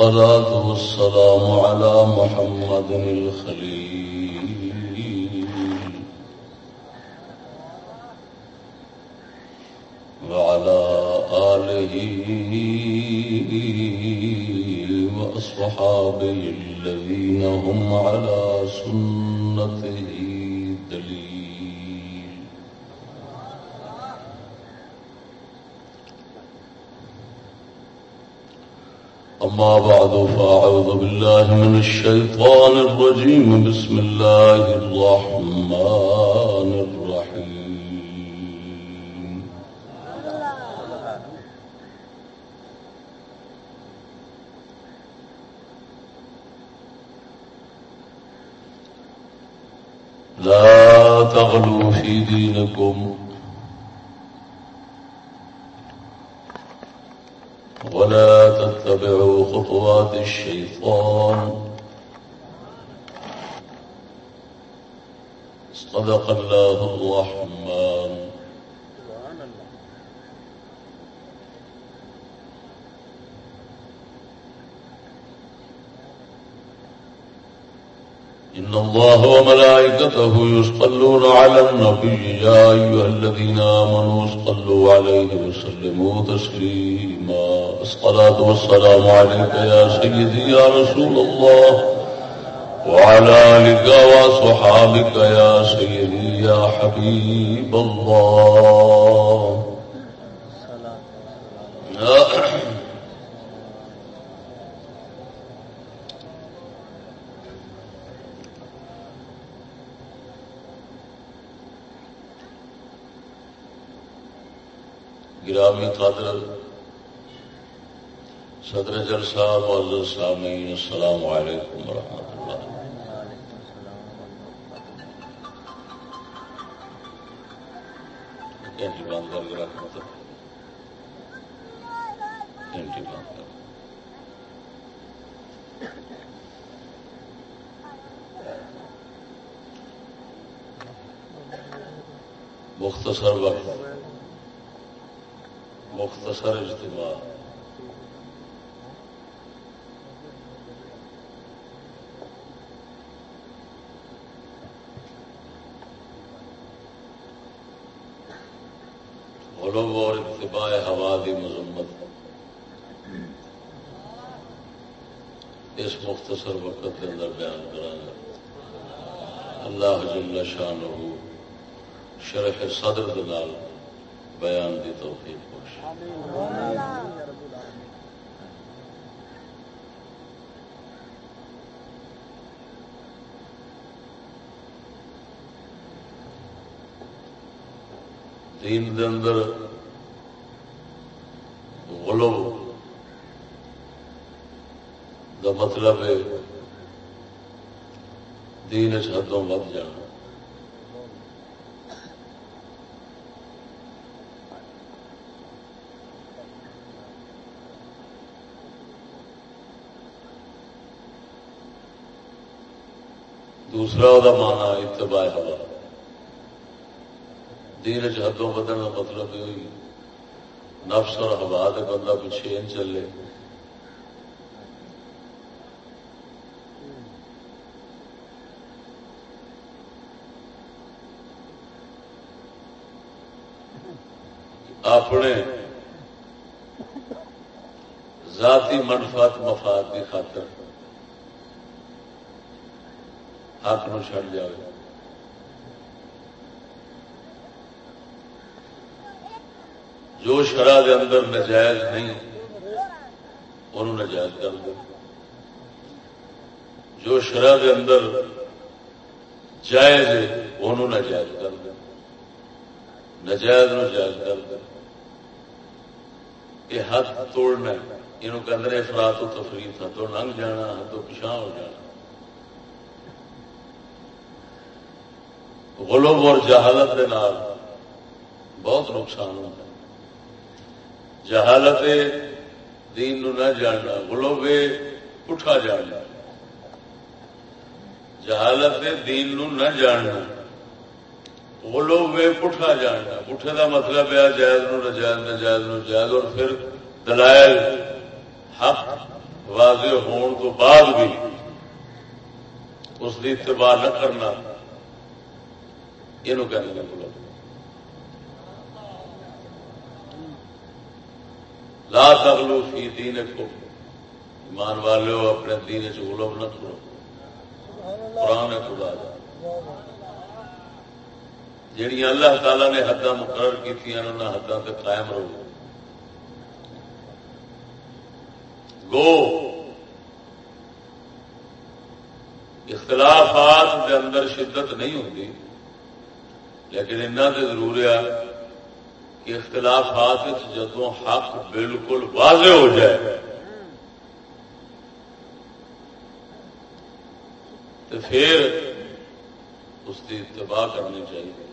والصلاة والسلام على محمد الخليل. وعلى آله وأصحابه الذين هم على سنته أما بعد فأعوذ بالله من الشيطان الرجيم. بسم الله الرحمن الرحيم. لا تغلوا في دينكم. ولا تتبعوا خطوات الشيطان. صدق الله الرحمن. إن الله وملائكته يصلون على النبي يا أيها الذين آمنوا صلوا عليه وسلموا تسليما. الصلاة والسلام عليك يا سيدي يا رسول الله وعلى آلك وصحابك يا سيدي يا حبيب الله. گرامی قادر صدر جلسہ معذر سامعین، السلام علیکم ورحمۃ اللہ۔ گھنٹی بند کر کے رکھنا مطلب۔ گھنٹی بند کر۔ مختصر وقت۔ مختصر اجتماع۔ غلو اور اتباع ہوا دی مذمت۔ اس مختصر وقت کے اندر بیان کرانا۔ اللہ جل شان شرح صدر دلال۔ بیان دی توفیق خوش دین دے اندر غلو دا مطلب ہے دین حدوں ود جانا۔ دوسرا وہ مانا اتباع ہوا دین حدوں بدن کا مطلب یہ ہوئی۔ نفس اور ہوا دے بندہ پیچھے ان چلے۔ اپنے ذاتی منفات مفاد کی خاطر۔ حق نو چڑ جائے جو شرح دے اندر نجائز نہیں انہوں نجائز کر دے۔ جو شرح دے اندر جائز ہے انہوں نجائز کر دے۔ نجائز نو جائز کر دے۔ یہ ہاتھ توڑنا یہ کہ افراد و تفریح تھا تو لنگ جانا ہاتھوں پچھا ہو جانا۔ غلوب اور جہالت کے نال بہت نقصان ہوتا ہے۔ جہالت دین نو نہ جاننا غلوب اٹھا جاننا۔ جہالت دین نو نہ جاننا غلوب اٹھا جاننا۔ اٹھے کا مطلب ہے جائز نو نجائز نجائز نو جائز، اور پھر دلائل حق واضح ہون تو بعد بھی اس کی اتباع نہ کرنا۔ یہ کہنے گا بولو؟ لا تغلو فی دین کو ایمان والے ہو اپنے دین سے غلوم نہ کرو قرآن خدا جا جہیا اللہ تعالی نے حداں مقرر کی حداں سے قائم رہو. گو. اختلافات کے اندر شدت نہیں ہوتی لیکن سے ضرور ہے کہ اختلافات جدو حق بالکل واضح ہو جائے۔ تو پھر اس کی اتباع کرنی چاہیے۔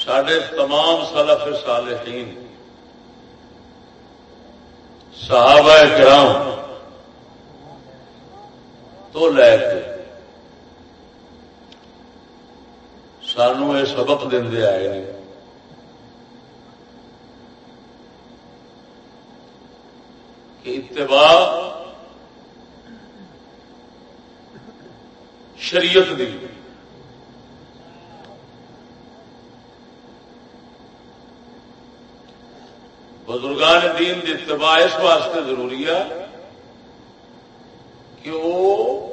سڈے تمام سلف صالحین، صحابہ کرام تو لے کے سانو یہ سبق دے آئے ہیں کہ اتباع شریعت دی۔ بزرگان دین کی اتباع اس واسطے ضروری ہے کہ وہ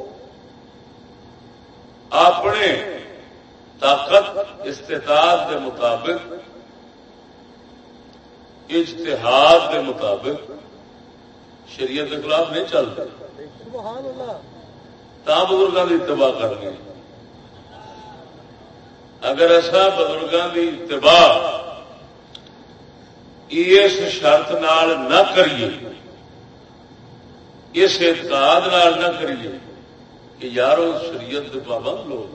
اپنے طاقت استطاعت کے مطابق اجتہاد کے مطابق شریعت کے خلاف نہیں چلتے۔ تا بزرگوں کی اتباع کرنی۔ اگر ایسا بزرگوں کی اتباع اس شرط نال نہ کریے، اس اعتقاد نہ کریے کہ یارو شریعت کے پابند لوگ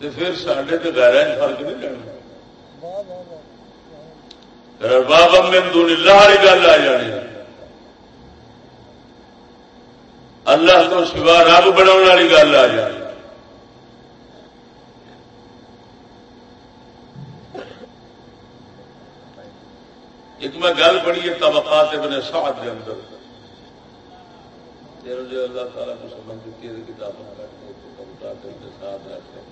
تو پھر سڈے تو گہرا فرق نہیں لینا بابا مندو نیلا والی گل آ جانی۔ اللہ تو سوا رب بنا والی گل آ جانی ایک میں گل پڑھی ہے طبقات ابن سعد کے اندر۔ جو اللہ تعالیٰ کو سمجھ دیتی ہے کتابیں طبقات ابن سعد ہیں۔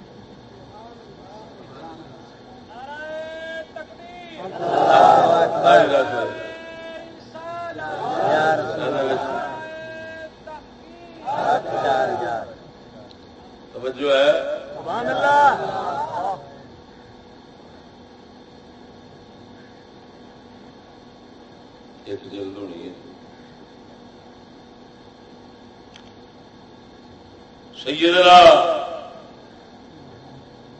توجہ ہے۔ ایک جلد ہونی ہے سیدنا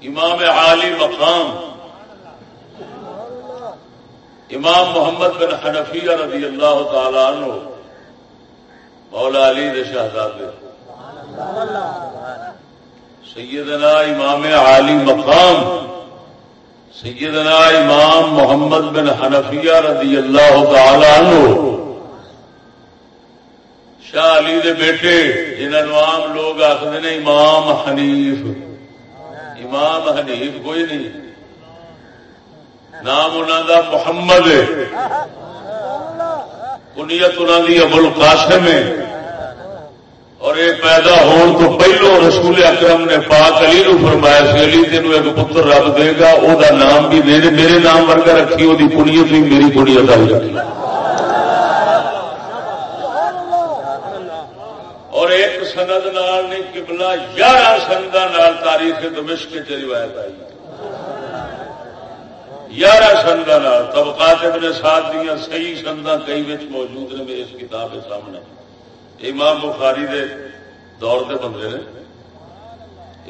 امام عالی مقام امام محمد بن حنفیہ رضی اللہ تعالی عنہ مولا علی دے شہزادے سیدنا امام عالی مقام سیدنا امام محمد بن حنفیہ رضی اللہ تعالی عنہ، شاہ علی دے بیٹے جنہوں عام لوگ آخر نے امام حنیف۔ امام حنیف کوئی نہیں۔ نام انہوں دا محمد کنیت انہوں دی ابو القاسم ہے۔ اور یہ پیدا ہون تو پہلو رسول اکرم نے پاک علی نو فرمایا سی، علی تین ایک پتر رب دے گا، او دا نام بھی میرے میرے نام ورگا رکھی وہ کنیت بھی میری کنیت آئی رکھی۔ اور ایک سند نال نے قبلہ یارہ سندا نال تاریخ دمشق کے روایت آئی۔ یارہ سندا نال، طبقات ابن ساتھ دیا صحیح سندا کئی بچ موجود نے میرے اس کتاب کے سامنے۔ امام بخاری دے دور دے بندے نے،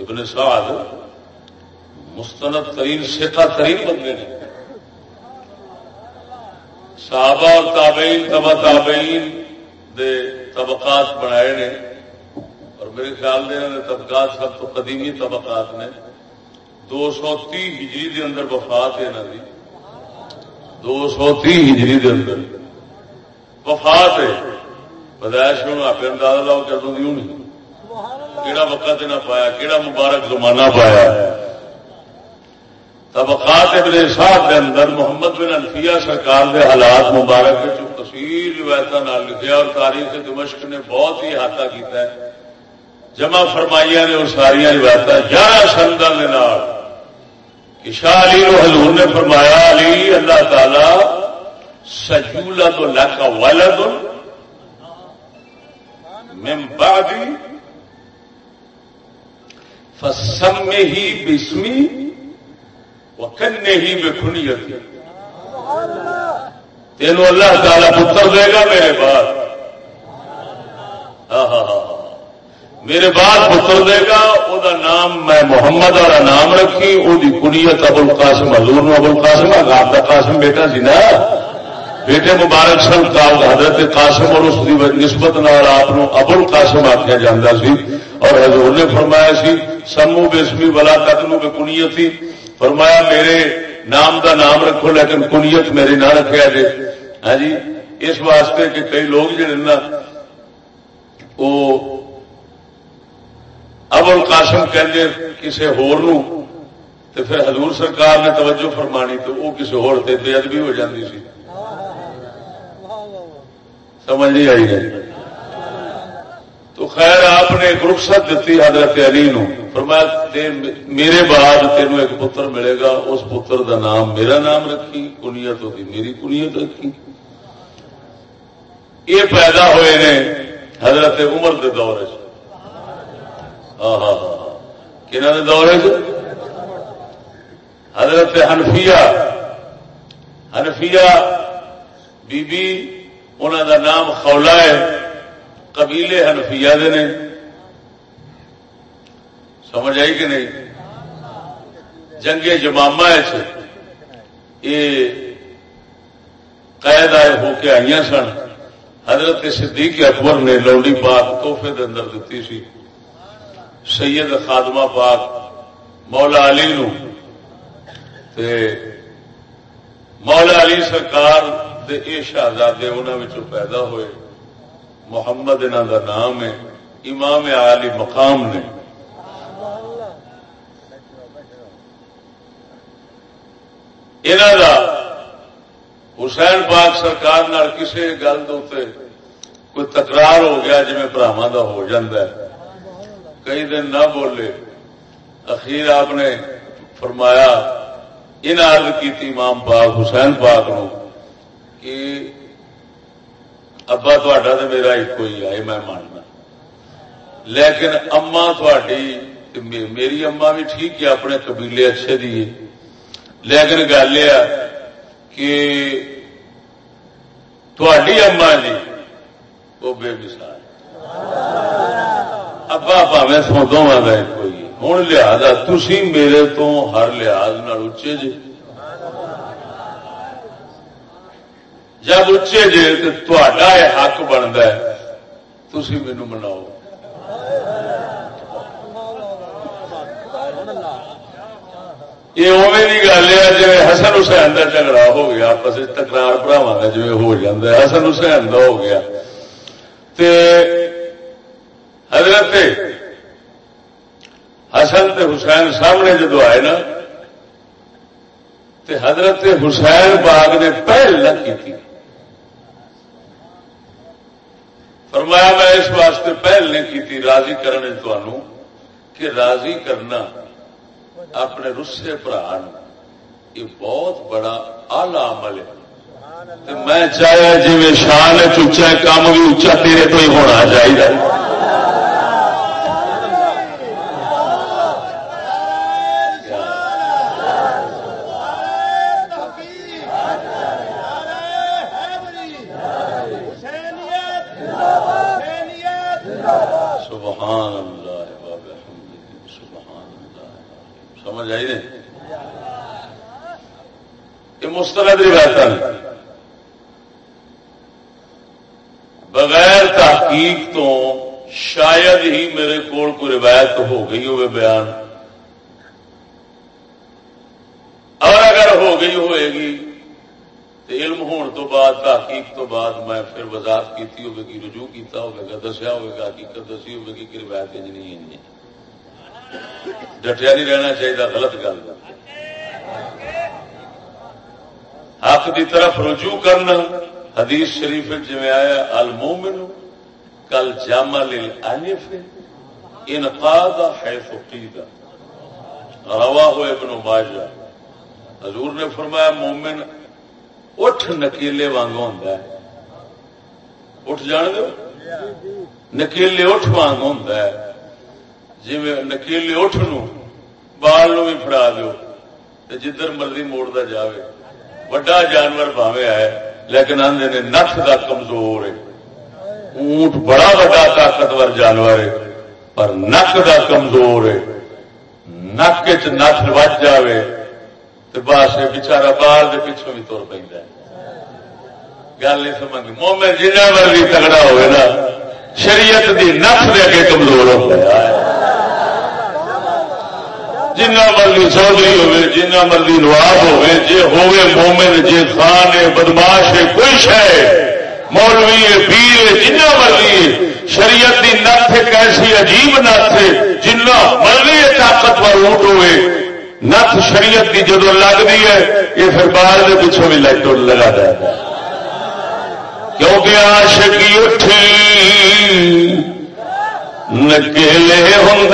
ابن سعد مستند ترین سکھا ترین بندے نے۔ صحابہ اور تابعین تبا تابعین دے طبقات بنائے نے۔ اور میرے خیال دے طبقات سب تو قدیمی طبقات نے۔ دو سو تی ہجری دے اندر وفات ہے انہوں دو سو تی ہجری دے اندر وفات ہے۔ بدائش میں آپ اندازہ لاؤ کدوں دی ہونی کہڑا وقت نہ پایا کہڑا مبارک زمانہ پایا۔ طبقات ابن صاحب کے اندر محمد بن الفیہ سرکار کے حالات مبارک جو کثیر روایت لکھا اور تاریخ دمشق نے بہت ہی احاطہ کیتا ہے۔ جمع فرمائیاں نے وہ ساری روایت گیارہ سندن کہ شاہ علی حضور نے فرمایا، علی اللہ تعالی سجولا تو لاکا والد من بعدی فسم ہی بسمی وکنے ہی بے خنیت تینوں اللہ تعالی پتر دے گا میرے بعد۔ میرے بعد پتر دے گا وہ نام میں محمد والا نام رکھی وہ کنیت ابل قاسم حضور ابل قاسم آپ کا قاسم بیٹا سی نا بیٹے مبارک سن کا حضرت قاسم اور اس کی نسبت آپ ابل قاسم آخیا جا سی۔ اور حضور نے فرمایا سی، سمو بسمی بلا قتل بے کنیت تھی فرمایا، میرے نام دا نام رکھو، لیکن کنیت میری نہ رکھا جائے ہاں جی اس واسطے کہ کئی لوگ جڑے نا وہ ابل قاسم کہ کسی ہور نو، تے پھر حضور سرکار نے توجہ فرمانی تو وہ کسی ہو ادبی ہو جاتی سی۔ سمجھ نہیں آئی ہے۔ تو خیر آپ نے ایک رخصت دیتی حضرت علی نو۔ فرمایا میرے بعد تینوں ایک پتر ملے گا۔ اس پتر دا نام میرا نام رکھی، کنیت ہوتی میری کنیت رکھی۔ یہ پیدا ہوئے نے حضرت عمر کے دور سے کنہ دورے حضرت ہنفیا ہنفیا بی بی انہوں دا نام خولا ہے، قبیلے ہنفیا دے نے۔ سمجھ آئی کہ نہیں؟ جنگے جماما یہ قید آئے ہو کے آئی سن۔ حضرت صدیق اکبر نے لوڈی پاک توحفے کے اندر دیتی سی۔ سید خادمہ پاک مولا علی نو۔ تے مولا علی سرکار دے اے شہزادے انہوں پیدا ہوئے۔ محمد انہوں دا نام ہے، امام علی مقام نے۔ انہوں دا حسین پاک سرکار کسی گل کوئی تکرار ہو گیا جی براوا کا ہو جاتا ہے۔ کئی دن نہ بولے۔ اخیر آپ نے فرمایا ان عرض کی امام پاک حسین پاک نو ابا تا تو میرا ایک ہی آئے میں ماننا لیکن اما تھی میری اما بھی ٹھیک ہے اپنے قبیلے اچھے دیے لیکن گل یہ کہ تھوڑی اما جی وہ بے مثال ابا پاوے سو دونوں کا ایک ہوئی ہوں لہذا تھی میرے تو ہر لحاظ اچے جی جب اچے جے تو یہ حق بنتا ہے تھی مینو مناؤ۔ یہ اوے کی گل ہے جی حسن حسین کا جھگڑا ہو گیا، آپس تکرار براوا کا جی ہو جاتا ہے، حسن حسین کا ہو گیا۔ تے حضرت حسن تے حسین سامنے جدو آئے نا، تے حضرت حسین باغ نے پہل نہ کی تھی فرمایا میں اس واسطے پہل نہیں کی تھی راضی کرنے تمہوں کہ راضی کرنا اپنے رسے برا یہ بہت بڑا آلہ عمل ہے۔ میں چاہے جی شان چچا کام بھی اچا تیرے تو ہی ہونا چاہیے۔ مستند روایت بغیر تحقیق تو شاید ہی میرے کو کوئی روایت ہو گئی ہوئے بیان۔ اور اگر ہو گئی ہوئے گی علم ہون تو بعد، تحقیق تو بعد میں پھر وضاحت کی ہوگی رجوع کیتا ہوگا دسیا ہوگا حقیقت دسی ہوگی کہ روایت نہیں ڈٹیا نہیں رہنا چاہیے، غلط گل۔ حق کی طرف رجوع کرنا۔ حدیث شریف جی آیا، المومن کل جامع للانف انقاذ حیث قیدہ روا ابن ماجہ۔ حضور نے فرمایا، مومن اٹھ نکیلے وانگ ہوں اٹھ جان دو نکیلے اٹھ وانگ ہوں جی نکیلے اٹھ نو بال نو بھی فڑا دو جدھر مرضی موڑتا جائے وڈا جانور باوے آئے لیکن آدھے نے نخ کا کمزور ہے۔ اونٹ بڑا بڑا طاقتور جانور ہے، پر نک کا کمزور ہے۔ نک چ نت وج جائے تو بس بچارا باہر کے پچھوں بھی تر پہ گل نہیں سمجھ، مومن جنہ مرضی تگڑا ہوئے نا، شریعت دی نفس دے کے کمزور ہو گیا جنہ مرضی چودھری ہوئے جنہ مرضی نواب ہوئے جے ہوئے مومن جے خان ہے بدماش ہے کوئی ہے مولوی پیر جنہ مرضی شریعت دی نت ایک ایسی عجیب نت ہے جنہ مرضی طاقتور اونٹ ہوئے نت شریعت کی جدو لگتی ہے یہ پھر باہر کے پیچھوں بھی لگ لگا ہے کیونکہ آشکی اٹھی نکیلے ہوں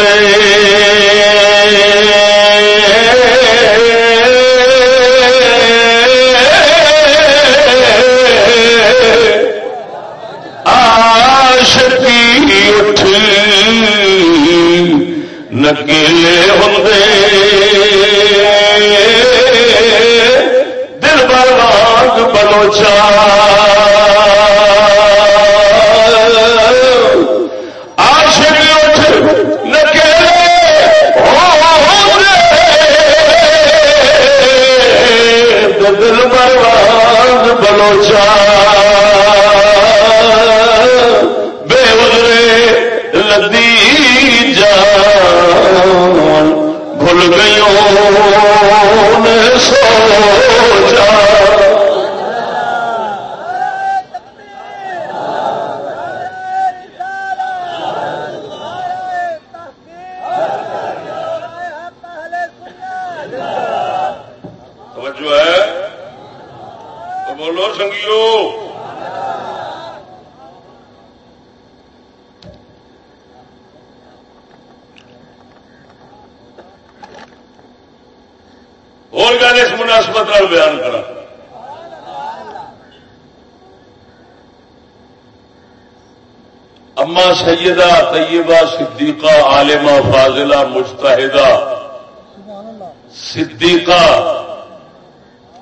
آشکی اٹھی نکیلے ہوں دل بر بلوچا۔ سیدہ، طیبہ، صدیقہ، عالمہ، فاضلہ، مجتہدہ. صدیقہ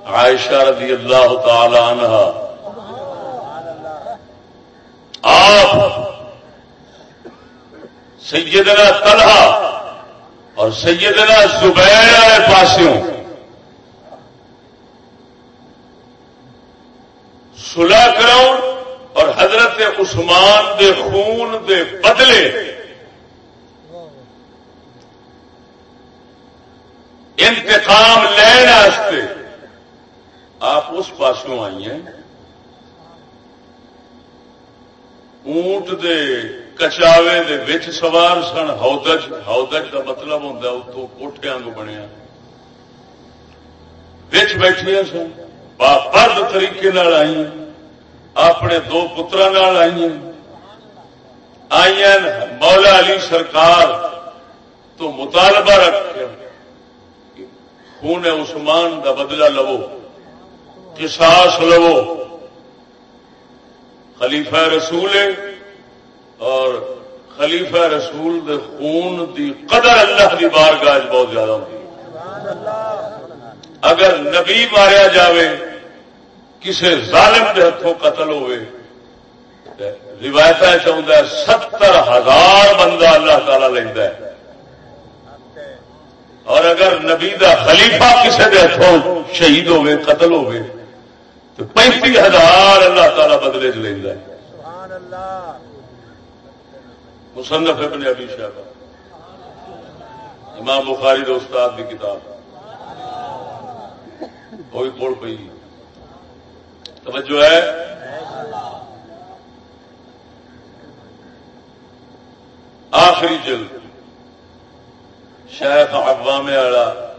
عائشہ رضی اللہ تعالی عنہ. آپ سیدنا طلحہ اور سیدنا زبیر پاسوں سلح کراؤ اور حضرت عثمان دے خون دے بدلے انتقام لینے آپ اس پاسوں آئی ہیں۔ اونٹ دے کچاوے دے وچ سوار سن ہودج ہودج کا مطلب ہوں اتو کوٹیا کو بنیا۔ بچ بیٹھیا سن، باپرد طریقے آئی ہیں۔ اپنے دو پتر آئی آئی مولا علی سرکار تو مطالبہ رکھ خون عثمان کا بدلہ لو کساس لو۔ خلیفہ رسول اور خلیفہ رسول دے خون دی قدر اللہ کی بار گاج بہت زیادہ ہوتی اگر نبی ماریا جاوے کسی ظالم کے ہاتھوں قتل ہوئے روایت چاہتا ہے ستر ہزار بندہ اللہ تعالی لینا ہے۔ اور اگر نبی دا خلیفہ کسی کے ہاتھوں شہید ہوئے، قتل ہوئے، تو پینتی ہزار اللہ تعالی بدلے چ لینا ہے۔ مصنف ابن ابی شاہ امام بخاری دو استاد کی کتاب وہی پڑ پی توجہ ہے۔ آخری جلد۔ شیخ عوام والا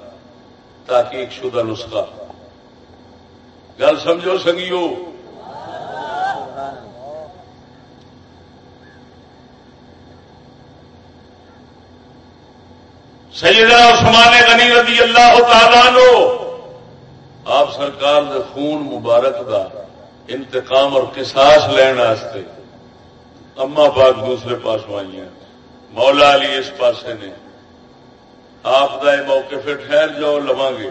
تحقیق شدہ نسخہ۔ گل سمجھو سنگیو۔ سیدنا عثمان غنی رضی اللہ تعالیٰ نو آپ سرکار دے خون مبارک دا انتقام اور قصاص لین واسطے اما پاک دوسرے پاس آئی ہیں مولا علی اس پاسے نے۔ آپ کا یہ موقع پھر ٹھہر جاؤ لوا گے۔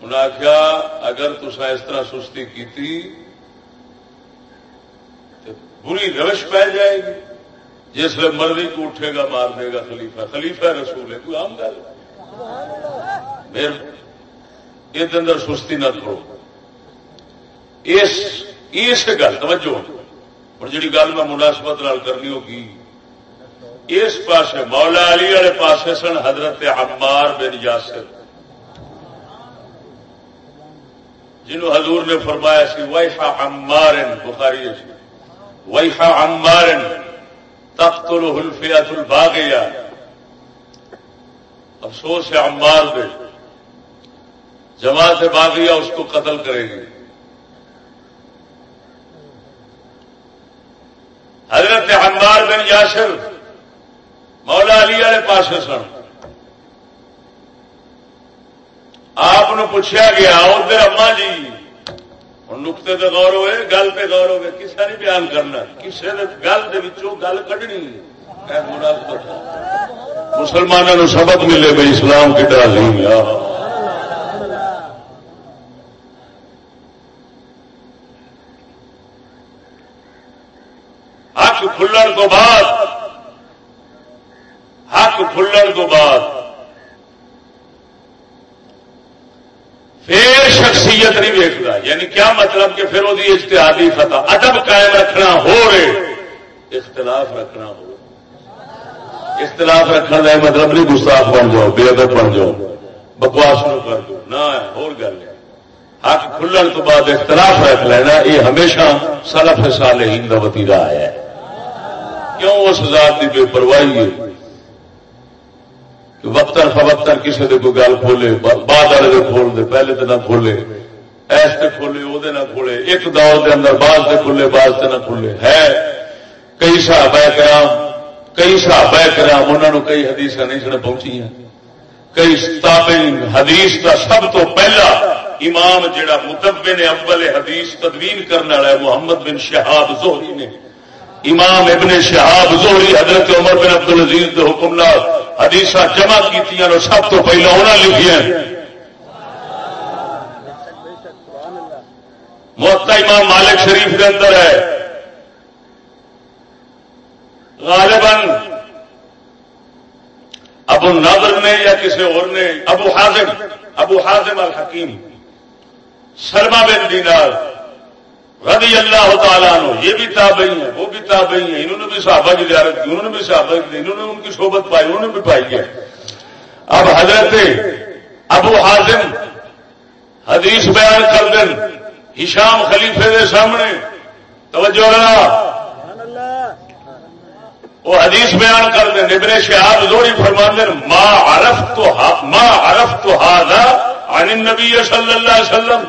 انہیں آخیا اگر تسا اس طرح سستی کی بری روش پی جائے گی۔ جس میں مرضی کو اٹھے گا مار دے گا خلیفہ۔ خلیفہ رسول ہے کوئی عام گل۔ یہ اندر سستی نہ کرو۔ اس گل، توجہ۔ ہوں جی گل میں مناسبت کرنی ہوگی، اس پاس مولا علی والے پاس سن حضرت عمار بن یاسر۔ جنہوں حضور نے فرمایا سی ویفا عمار بخاری جی۔ ویفا عمار تخت الحلفیات الباغیا افسوس ہے عمار بے جماعت باغیہ اس کو قتل کرے گی حضرت عمار بن یاسر مولا علی والے پاس سن۔ آپ پوچھا گیا، ادھر اما جی ہوں نقطے تو غور ہوئے، گل پہ غور ہوئے کسی نہیں بیان کرنا؟ کسی گل گل کھنی ہاں۔ مسلمانوں سبق ملے بھائی، اسلام کی تعلیم حق کھلن کو بعد. حق کھلن تو بعد. پھر شخصیت نہیں ویکتا یعنی کیا مطلب کہ پھر وہ اشتہادی فتح؟ ادب قائم رکھنا ہو رہے. اختلاف رکھنا ہو اختلاف رکھنے کا مطلب نہیں گستاخ بن جاؤ، بے ادب بن جاؤ. بکواس نو کر دو. نہ ہو گل حق کھلن تو بعد اختلاف رکھ لینا، یہ ہمیشہ سلف صالحین کا وتیرا آیا ہے۔ کیوں اس ذات کی بے پرواہی ہے کہ وقتر فوقتر کسی نے کوئی گل کھولے بعد والے کھول دے، پہلے تو نہ کھولے، ایس تے کھولے وہ نہ کھولے، ایک دور دے اندر بعض دے کھلے بعض تے نہ کھولے۔ ہے، کئی صحابہ کرام، کئی صحابہ کرام انہوں نے کئی حدیث نہیں سنے پہنچی ہیں کئی تابعین، حدیث کا سب تو پہلا امام جڑا متبن اول حدیث تدوین کرنے والا ہے، محمد بن شہاب زہری نے۔ امام ابن شہاب زہری حضرت عمر بن عبد العزیز کے حکم نال حدیث جمع کی سب تو پہلے انہیں لکھیا محتا امام مالک شریف کے اندر ہے۔ غالباً ابو نادر نے یا کسی اور نے، ابو حازم ابو حازم الحکیم سلما بن دینار۔ رضی اللہ تعالیٰ عنہ، یہ بھی تابعی ہیں، وہ بھی تابعی ہیں، انہوں نے بھی صحابہ کی زیارت کی، انہوں نے بھی صحابہ کی انہوں نے ان کی صحبت پائی، انہوں نے بھی پائی ہے۔ اب حضرت ابو حازم حدیث بیان کر دیں، ہشام خلیفے دے سامنے، توجہ رہا وہ حدیث بیان کر دیں، ابن شہاب زوری فرمان دیں، ما عرف تو ما عرف تو ہاضا عن النبی صلی اللہ علیہ وسلم۔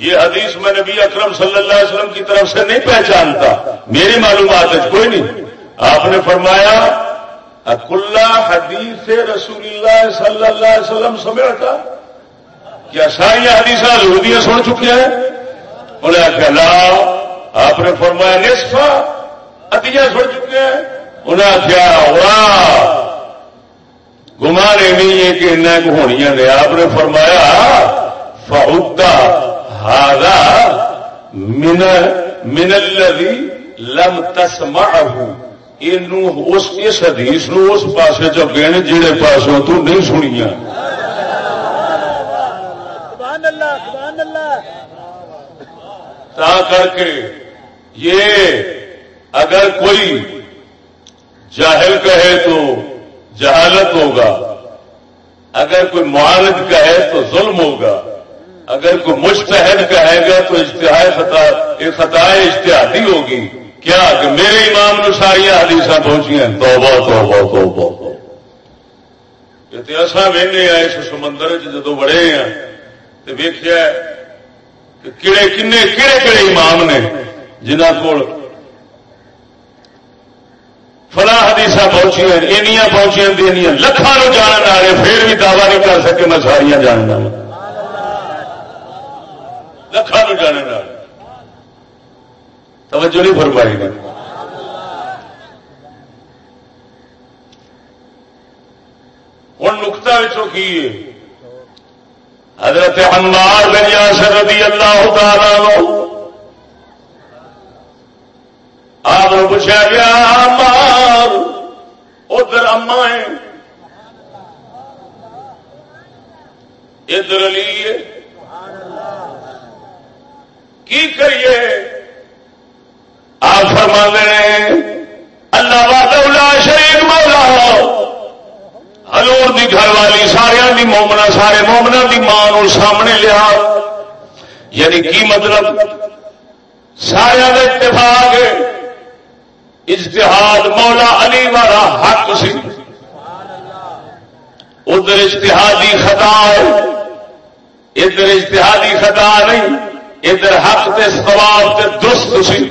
یہ حدیث میں نبی اکرم صلی اللہ علیہ وسلم کی طرف سے نہیں پہچانتا۔ میری معلومات ہے، کوئی نہیں۔ آپ نے فرمایا، اکلا حدیث رسول اللہ صلی اللہ علیہ وسلم سمجھا تھا کیا ساری حدیث یہودیاں سن چکے ہیں؟ انہیں آخیا لا۔ آپ نے فرمایا نصفا ادیاں سن چکے ہیں۔ انہیں آخیا واہ۔ گمان نہیں ہے کہ ان ہونی نے آپ نے فرمایا فہدا من من الذي لم تسمعه. اس اس حدیث نو اس پاسے چ گئے جہے پاسوں تو نہیں سنیا تا کر کے یہ اگر کوئی جاہل کہے تو جہالت ہوگا۔ اگر کوئی معارض کہے تو ظلم ہوگا۔ اگر کوئی مشتحد کہے گا تو اشتہار خطا، یہ خطا اشتہادی ہوگی۔ کیا؟ کہ میرے امام نو ساری حدیث پہنچی ہیں۔ توبہ توبہ توبہ۔ اتہاسا وہنے آئے اس سمندر جدو بڑے ہیں تو ویخیا کہ کہڑے کنے کہڑے کہڑے امام نے جنہ کو فلاں حدیث پہنچی اینیاں پہنچیاں دینیا لکھان جاننے والے، پھر بھی دعوی نہیں کر سکے، میں ساریا جاننا ہاں۔ لکھان جانے والے توجہ نہیں فرمائی گئی ہوں نکتا کی حضرت عمار بن یاسر رضی اللہ تعالی آپ پوچھا گیا مار ادھر اما ہے ادھر علی کی کریے؟ آپ فرما نے اللہ شریف مولا ہلور دی گھر والی سارا دی مومنا سارے مومنا دی ماں سامنے لیا۔ یعنی کی مطلب؟ سارا اتفاق، اجتہاد مولا علی والا حق سی۔ ادھر اجتہادی خطا ادھر اجتہادی خطا نہیں۔ ادھر حق تے سواب تے درست سی۔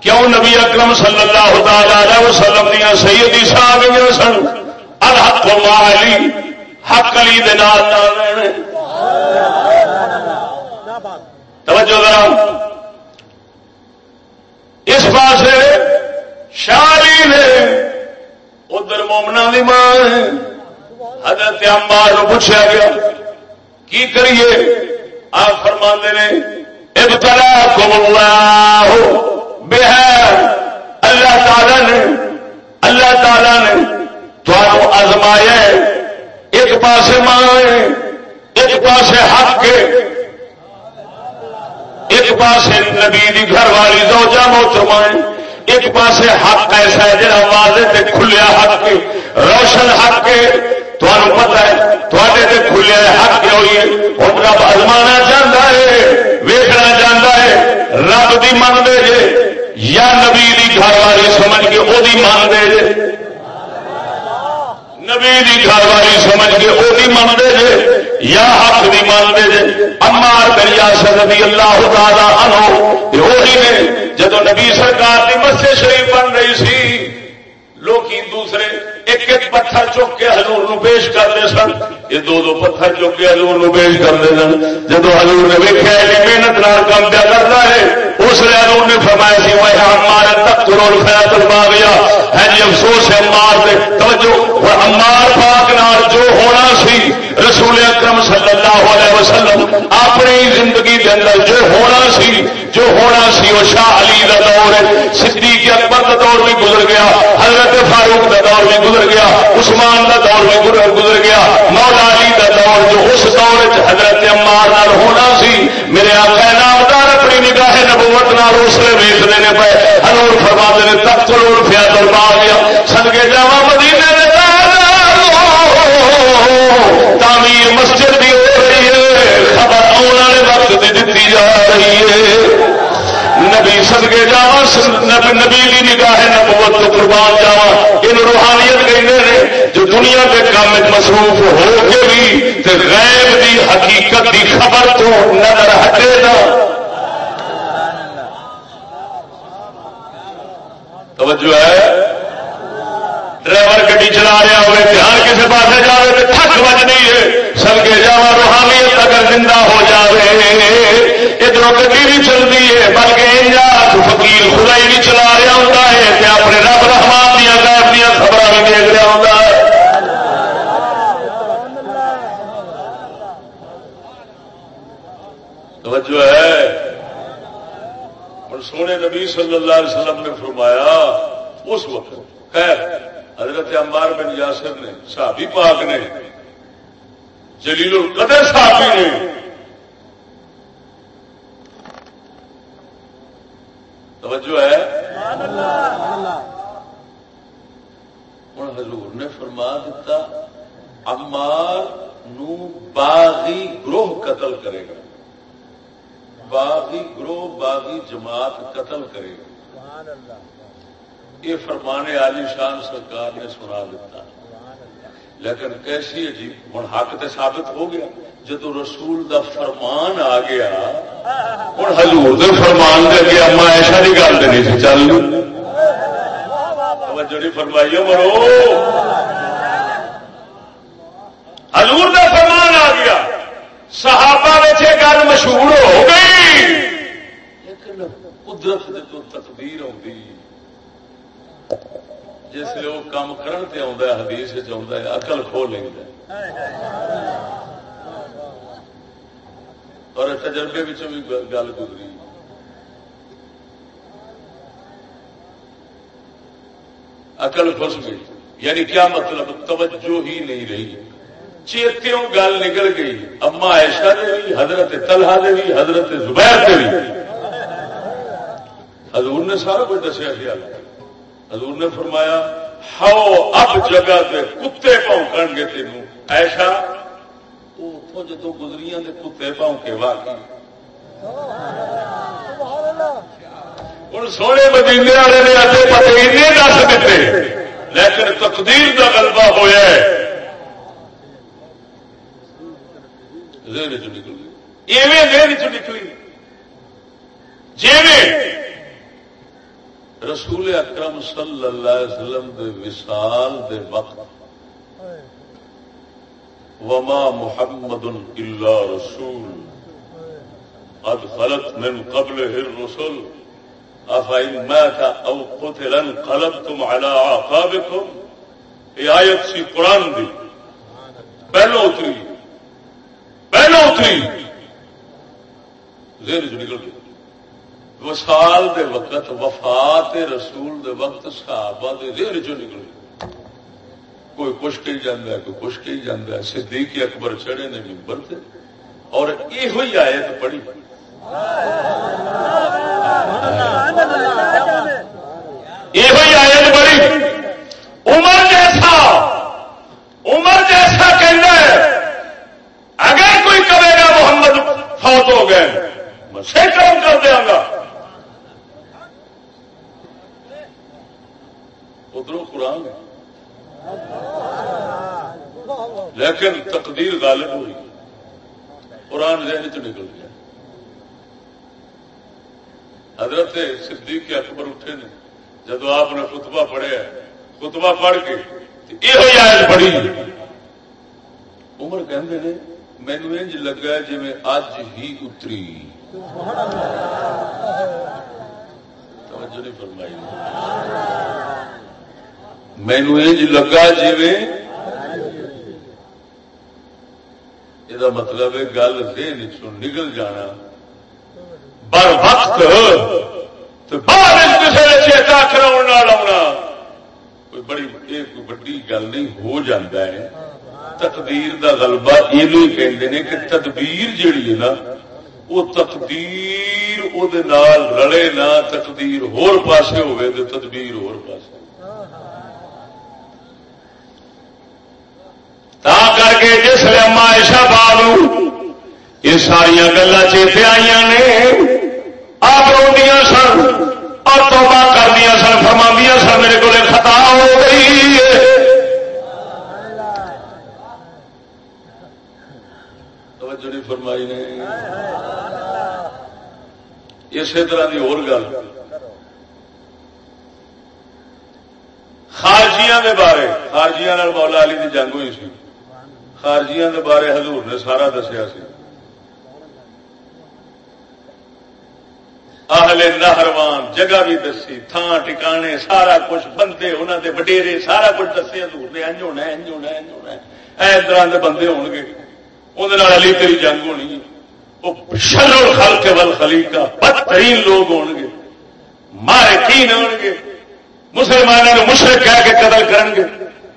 کیوں نبی اکرم صلی اللہ تعالی وسلم دیا سیدی سا گئی سن؟ الحق علی، حق علی دے نال رہنے۔ توجہ ذرا۔ اس پاس شالی نے ادھر مومنا کی ماں حضرت امبار پوچھا گیا، کی کریے؟ آپ فرما نے، ابتلا کم اللہ، بے اللہ تعالی نے، اللہ تعالی نے تھانوں آزمایا ایک پاسے ماں ایک پاسے حق کے۔ ایک پاس نبی دی گھر والی زوجہ موتمائیں ایک پاس حق ایسا ہے جہاں واضح تے کھلیا حق روشن حق تمہیں پتا ہے تے کھلیا حق ہوئی ہے؟ ہوں رب ازمانا چاہتا ہے ویکنا چاہتا ہے، رب دی من دے جے، یا نبی دی گھر والی سمجھ کے وہ من دے جے۔ نبی دی گھر والی سمجھ کے وہ من دے جے، یا حق بھی مانتے جی امار دریا سدی اللہ تعالی انو وہی نے جدو نبی سرکار کی مسجد شریف بن رہی سی لوگ دوسرے ایک ایک پتھر چک کے ہزور نو پیش کرتے سن۔ یہ دو دو پتھر چک کے ہزور نو پیش کرتے سن۔ جب ہزور نے ویکیا محنت نال کام پیا کرتا ہے، اس لیے ہزور نے فرمایا سی وہ ہمارا تک کرو خیا کروا گیا ہے جی افسوس ہے امار دے توجہ امار پاک نال جو ہونا سی، رسول اکرم صلی اللہ علیہ وسلم اپنی زندگی کے اندر جو ہونا سی، جو ہونا سی، وہ شاہ علی کا دور ہے۔ صدیق اکبر کا دور بھی گزر گیا۔ حضرت فاروق کا دور بھی گزر گیا، عثمان کا دور بھی گزر گیا۔ مولا علی کا دور جو اس دور حضرت امار نال ہونا سی، میرے آقا نامدار اپنی نگاہ نبوت نال اس اسلے ویچتے ہیں پہ ہنور فرما نے تک کروڑ فیا دربا گیا۔ سدگے جا مدینے تعمیر مسجد بھی ہو رہی ہے۔ خبر آنے والے وقت بھی دیتی جا رہی ہے۔ نبی سدگے جا نبی کی نگاہ نبوت تو قربان جا ان روحانیت کہتے جو دنیا کے کام مصروف ہو کے بھی تے غیب دی حقیقت دی خبر تو نظر ہٹے گا۔ توجہ ہے؟ ڈرائیور گڈی چلا رہا ہوئے دھیان کسی پاس جائے تو تھک بجنی ہے۔ سڑکے جا روحانیت اگر زندہ ہو جائے ادھر گڈی بھی چلتی ہے، بلکہ فکیل خدا ہی بھی چلا رہا ہوتا ہے کہ اپنے رب رحمان دیا غیر دیا خبر بھی دیکھ رہا ہوتا ہے۔ توجہ ہے۔ اور سونے نبی صلی اللہ علیہ وسلم نے فرمایا، اس وقت خیر، حضرت عمار بن یاسر نے، صحابی پاک نے جلیل القدر صحابی نے۔ توجہ ہے؟ ہوں حضور نے فرما دیتا عمار نو باغی گروہ قتل کرے گا۔ باغی گروہ باغی جماعت قتل کرے گا۔ یہ فرمانے علی شان سرکار نے سنا دیتا لیکن کیسی عجیب ہوں حق تے ثابت ہو گیا۔ جدو رسول دا فرمان آ گیا ہوں ہزور دے فرمان دے گیا اما ایسا کی گل نہیں سی چل۔ جڑی فرمائی مرو۔ ہزور دا فرمان آ گیا۔ صحابہ میں گل مشہور ہو گئی۔ لیکن قدرت جو تقدیر آتی جس لیے وہ کام کرن تے آتا ہے، حدیث آتا ہے اقل کھو لیں اور تجربے بھی گل گزری۔ اقل خس گئی۔ یعنی کیا مطلب؟ توجہ ہی نہیں رہی۔ چیتوں گل نکل گئی۔ اما ایشا دے بھی حضرت تلہا دے بھی حضرت زبیر دے بھی حضور نے سارا کچھ دسیا خیال حضور نے فرمایا، ہاؤ اب جگہ سے کتے پونکن گے تین ایسا؟ اتوں جدو گزری کتے پونکے واقعی ہوں سونے مدینے والے نے ادے پتے دس دیتے، لیکن تقدیر کا غلبہ ہوا نکل ایویں نکلی۔ جی رسول اکرم صلی اللہ علیہ وسلم دے وصال دے وقت وما محمد الا رسول. قد خلت من قبل الرسل. افائن مات او قتل انقلبتم على اعقابكم. یہ آیت سی قرآن دی. پہلو اتری. پہلو اتری. زیر جو نکل گئی وسال دے وقت، وفات رسول دے وقت صحابہ دے دیر چو نکلے۔ کوئی کچھ کہی جانا ہے، کوئی کچھ کہی جانا ہے۔ صدیق اکبر چڑھے نے ممبر تھے اور یہ ہوئی آیت پڑھی۔ یہ ہوئی آیت پڑھی۔ عمر جیسا عمر جیسا کہنا ہے، اگر کوئی کہے گا، محمد فوت ہو گئے، میں سے کام کر دیا گا۔ ادھر قرآن لیکن تقدیر غالب ہوئی۔ قرآن ذہن چ نکل گیا۔ حضرت صدیق کے اکبر اٹھے نے۔ جدو آپ نے خطبہ پڑھیا خطبہ پڑھ کے یہ آیت پڑھی۔ عمر کہ مینو انج لگا جی میں اج ہی اتری۔ توجہ نہیں فرمائی۔ مینو یہ لگا جی یہ مطلب ہے گل دین چ نکل جانا۔ بر وقت چیتا کرا کوئی بڑی کوئی بڑی گل نہیں، ہو جاتا ہے۔ تقدیر دا غلبہ یہ کہتے ہیں کہ تدبیر جیڑی ہے نا وہ تقدیر وہ رلے نہ، تقدیر ہور پاسے ہوئے تو تدبیر ہور پاسے۔ تا کر کے جس لما ایشا بابو یہ ساریا گلا چیتے آئی نے آپ رو سن اور توبہ کر دیا سن فرما سن میرے کو خطا ہو گئی توجہ فرمائی نے اسی طرح کی اور گل خارجیاں دے بارے خارجیاں مولا علی کی جنگ ہوئی سی خارجیاں دے بارے حضور نے سارا دسیا سی۔ اہل نہروان جگہ بھی دسی تھان ٹکانے سارا کچھ بندے انہوں دے وڈیرے، سارا کچھ دسے حضور نے انج ہونا انج ہونا انج ہونا۔ اے طرح دے بندے ہون گے۔ اندر علی تیری جنگ ہونی۔ وہ شر الخلق والخلیقہ، بدترین لوگ ہون گے۔ مارے کین ہون گے۔ مسلمانوں نے مشرق کہہ کے قتل کرن گے۔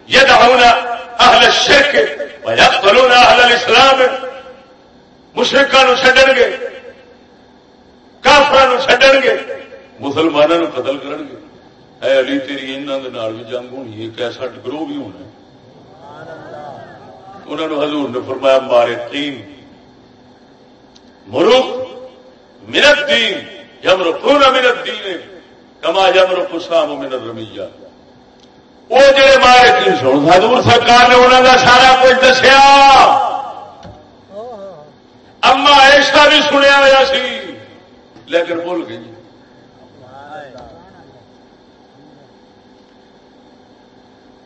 یدعون اہل الشرک ویقتلون اہل الاسلام مشرقوں چڈن گے کافر چڈن گے مسلمانوں قتل کرن گے اے علی، تیری انہوں کے بھی جنگ ہونی ایک ایسا گروہ بھی ہونا انہوں نے حضور نے فرمایا مارے تین مرخ منت دین یمر پورا منت دین کما یمر خسام منت رمیجا وہ جڑے مارے تین سو حضور سرکار نے انہوں کا سارا کچھ دسیا۔ اما ایسا بھی سنیا ہوا سی، لیکن بھول گئی۔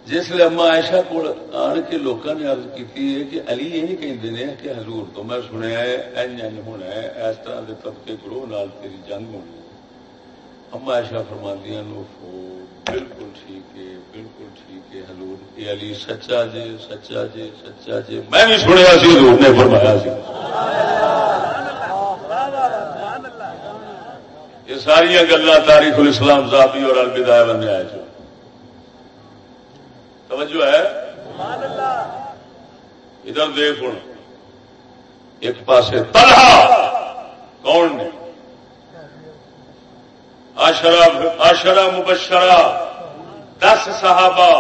جس لیے اما ایشا کو آن کے لوگوں نے ارد کی کہ علی یہ کہتے ہیں کہ حضور تو میں سنیا ہے، این این ہونا ہے، اس طرح کے طبقے گروہ نال تیری جنگ ہونی اما ایشا فرماندیا نو بالکل ٹھیک ہے، بالکل ٹھیک ہے حضور یہ علی، سچا جے سچا جے سچا جے۔ میں بھی سنیا سی، حضور نے فرمایا سی۔ یہ ساری گلا تاریخ الاسلام ذاتی اور الوداع بننے آئے جو۔ توجہ ہے؟ ادھر دیکھ ہوں ایک پاس تلہا کون نے؟ آشرا مبشرا دس صحابہ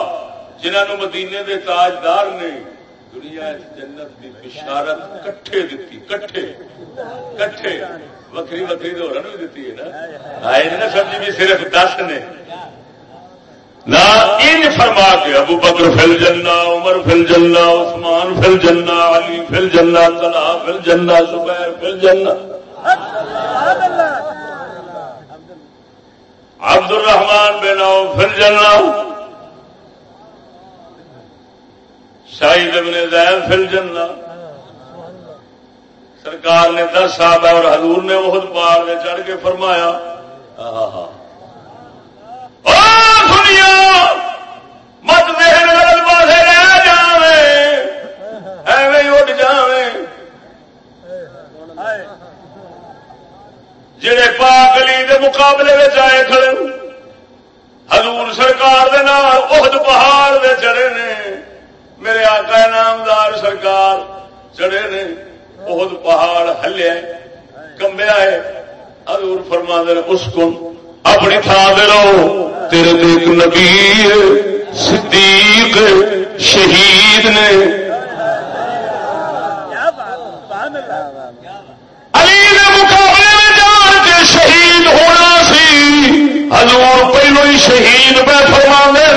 جنہوں مدینے دے تاجدار نے دنیا جنت کی بشارت کٹھے دیتی، کٹھے کٹھے۔ وکری وکری تو ہو بھی دیتی ہے نا۔ آئے نا سمجھ بھی صرف دس نے۔ نہ ان فرما کے ابو بکر فل جنا عمر فل جنا عثمان فل جنا علی فل جنا طلحہ فل جنا زبیر فل جنا عبد الرحمان بن فل جنا شاہد ابن زید فل جنا سرکار نے دس صاحب اور حضور نے بہت پار میں چڑھ کے فرمایا ہاں ہاں مت دہن غلط پاسے رہ جائے ایویں اٹھ جائے جڑے پاک علی دے مقابلے میں آئے کھڑے حضور سرکار دے نال اہد پہاڑ دے چڑھے نے میرے آقا نامدار سرکار چڑھے نے اہد پہاڑ ہلیا کمبیا ہے حضور فرما دے اس کو اپنی تھان دے رہو تیرے تو ایک نبی صدیق شہید نے حضور پہلو ہی شہید پہ فرما نے،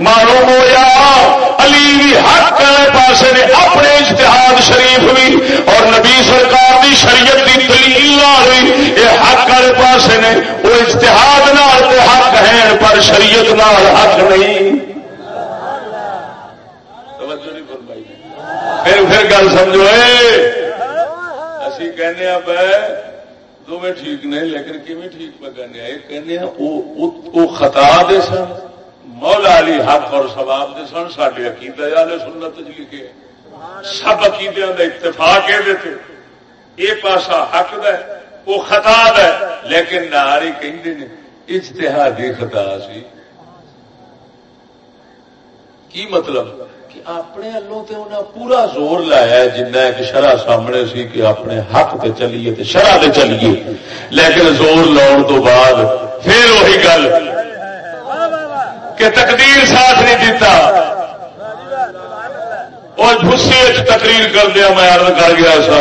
معلوم ہوا علی بھی حق پاس نے اپنے اشتہاد شریف بھی اور نبی سرکار کی شریعت کی دلیل بھی یہ حق والے پاس نے، وہ اشتہاد نال حق ہے پر شریعت نال حق نہیں۔ پھر پھر گل سمجھو اسی کہنے پہ دونوں ٹھیک نہیں، لیکن کیون ٹھیک پہ کہنے کہنے وہ خطا دے سن، مولا علی حق اور سواب دے سن سڈے عقیدے والے سنت جی لکھے سب عقیدے کا اتفاق یہ پاسا حق ہے وہ خطا ہے لیکن ناری کہ اجتہادی خطا سی۔ کی مطلب؟ کہ اپنے والوں تے انہیں پورا زور لایا جنہ ایک شرح سامنے سی کہ اپنے حق تے چلیے تے شرح تے چلیے۔ لیکن زور لاؤن تو بعد پھر وہی گل کہ تقدیر ساتھ نہیں دیتا۔ اور جھسی تقریر کر دیا، میں عرض کر گیا سا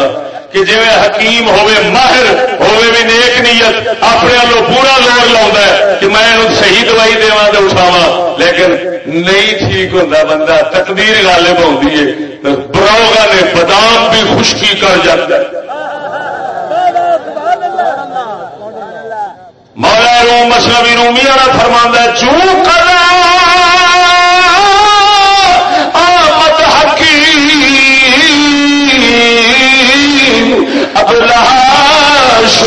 کہ جی حکیم ہوے ماہر ہوے بھی نیک نیت، اپنے والوں پورا زور لا کہ میں صحیح دوائی دوا تو اٹھاوا لیکن نہیں ٹھیک ہوتا بندہ، تقدیر غالب ہوتی ہے۔ بروگا نے بادام بھی خشکی کر جاتا ہے۔ مولا روم مسلم رومی والا فرما چون کر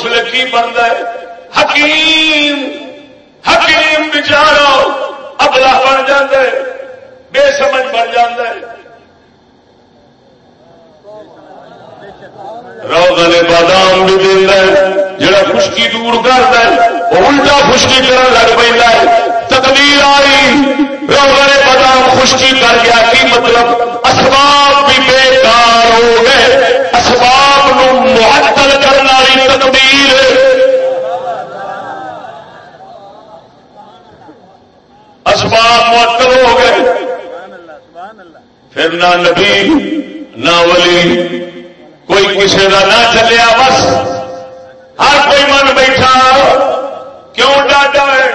اس لیے کی بنتا ہے؟ حکیم حکیم بچارا ابلا بن جائے بے سمجھ بن جائے روزہ بادام بھی دینا جڑا خشکی دور کرتا ہے، وہ الٹا خشکی کرن لگ پہ تقدیر آئی، روزہ بادام خشکی کر گیا، کی مطلب؟ اسباب بھی بےکار ہو گئے، اسباب نو معطل تقدیر اسباب معطل ہو گئے۔ پھر نہ نبی، نہ ولی، کوئی کسی کا نہ چلیا بس۔ ہر کوئی من بیٹھا، کیوں ڈاٹا ہے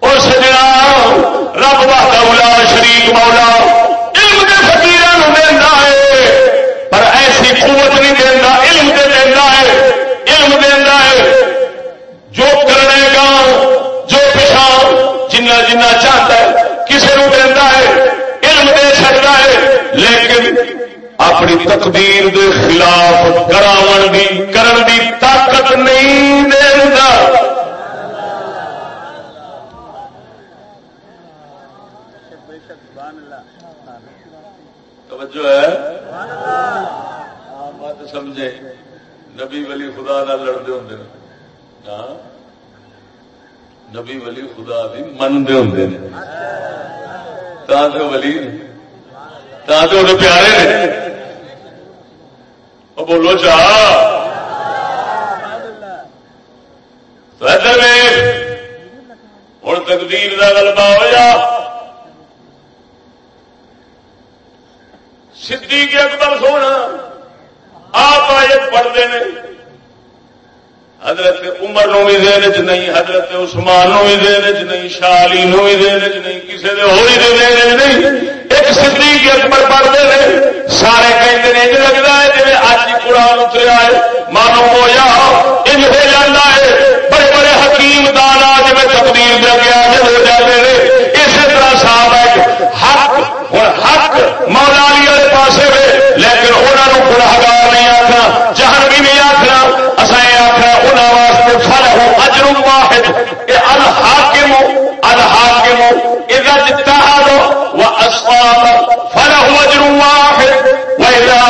اور سجنا رب مولا شریف مولا علم کے فکیر دینا ہے پر ایسی قوت نہیں دینا علم دے دینا ہے علم دینا ہے جو کرنے گا جو پچھا جنہ جنہ چاہتا ہے کسی کو دینا ہے علم دے سکتا ہے لیکن اپنی تقدیر دے خلاف کراون دی، کرن دی طاقت نہیں دینا توجہ ہے۔ مت سمجھے۔ نبی ولی خدا نہ لڑتے ہوں ہاں؟ نبی ولی خدا بھی منتے ہوں تو ولی تو پیارے نے وہ بولو چاہ ہوں تقدیر کا غلبہ ہوا سی کے اکبر سونا، آپ آیت پڑھتے ہیں۔ حضرت عمر نو بھی دین چ نہیں، حضرت عثمان نو بھی دین چ نہیں شالی نو بھی دین چ نہیں کسی دے ہوئی دے دین نہیں۔ ایک صدیق اکبر پڑھتے ہیں سارے کہیں انج لگتا ہے جی اج قرآن اتریا ہے معلوم ہو یا انج ہو جاتا ہے بڑے بڑے حکیم دانا جی تقدیر دے گیا ہو جاتے ہیں اسی طرح صاحب ہے حق ہوں حق مولا علی والے پاس ہوئے لیکن انہوں کو گناہگار نہیں آخنا جہن بھی نہیں آخنا اصا یہ آخنا انہوں واسطے فل ہو اجر واحد الحاکم الحاکم اذا اجتهد فله اجر واحد واذا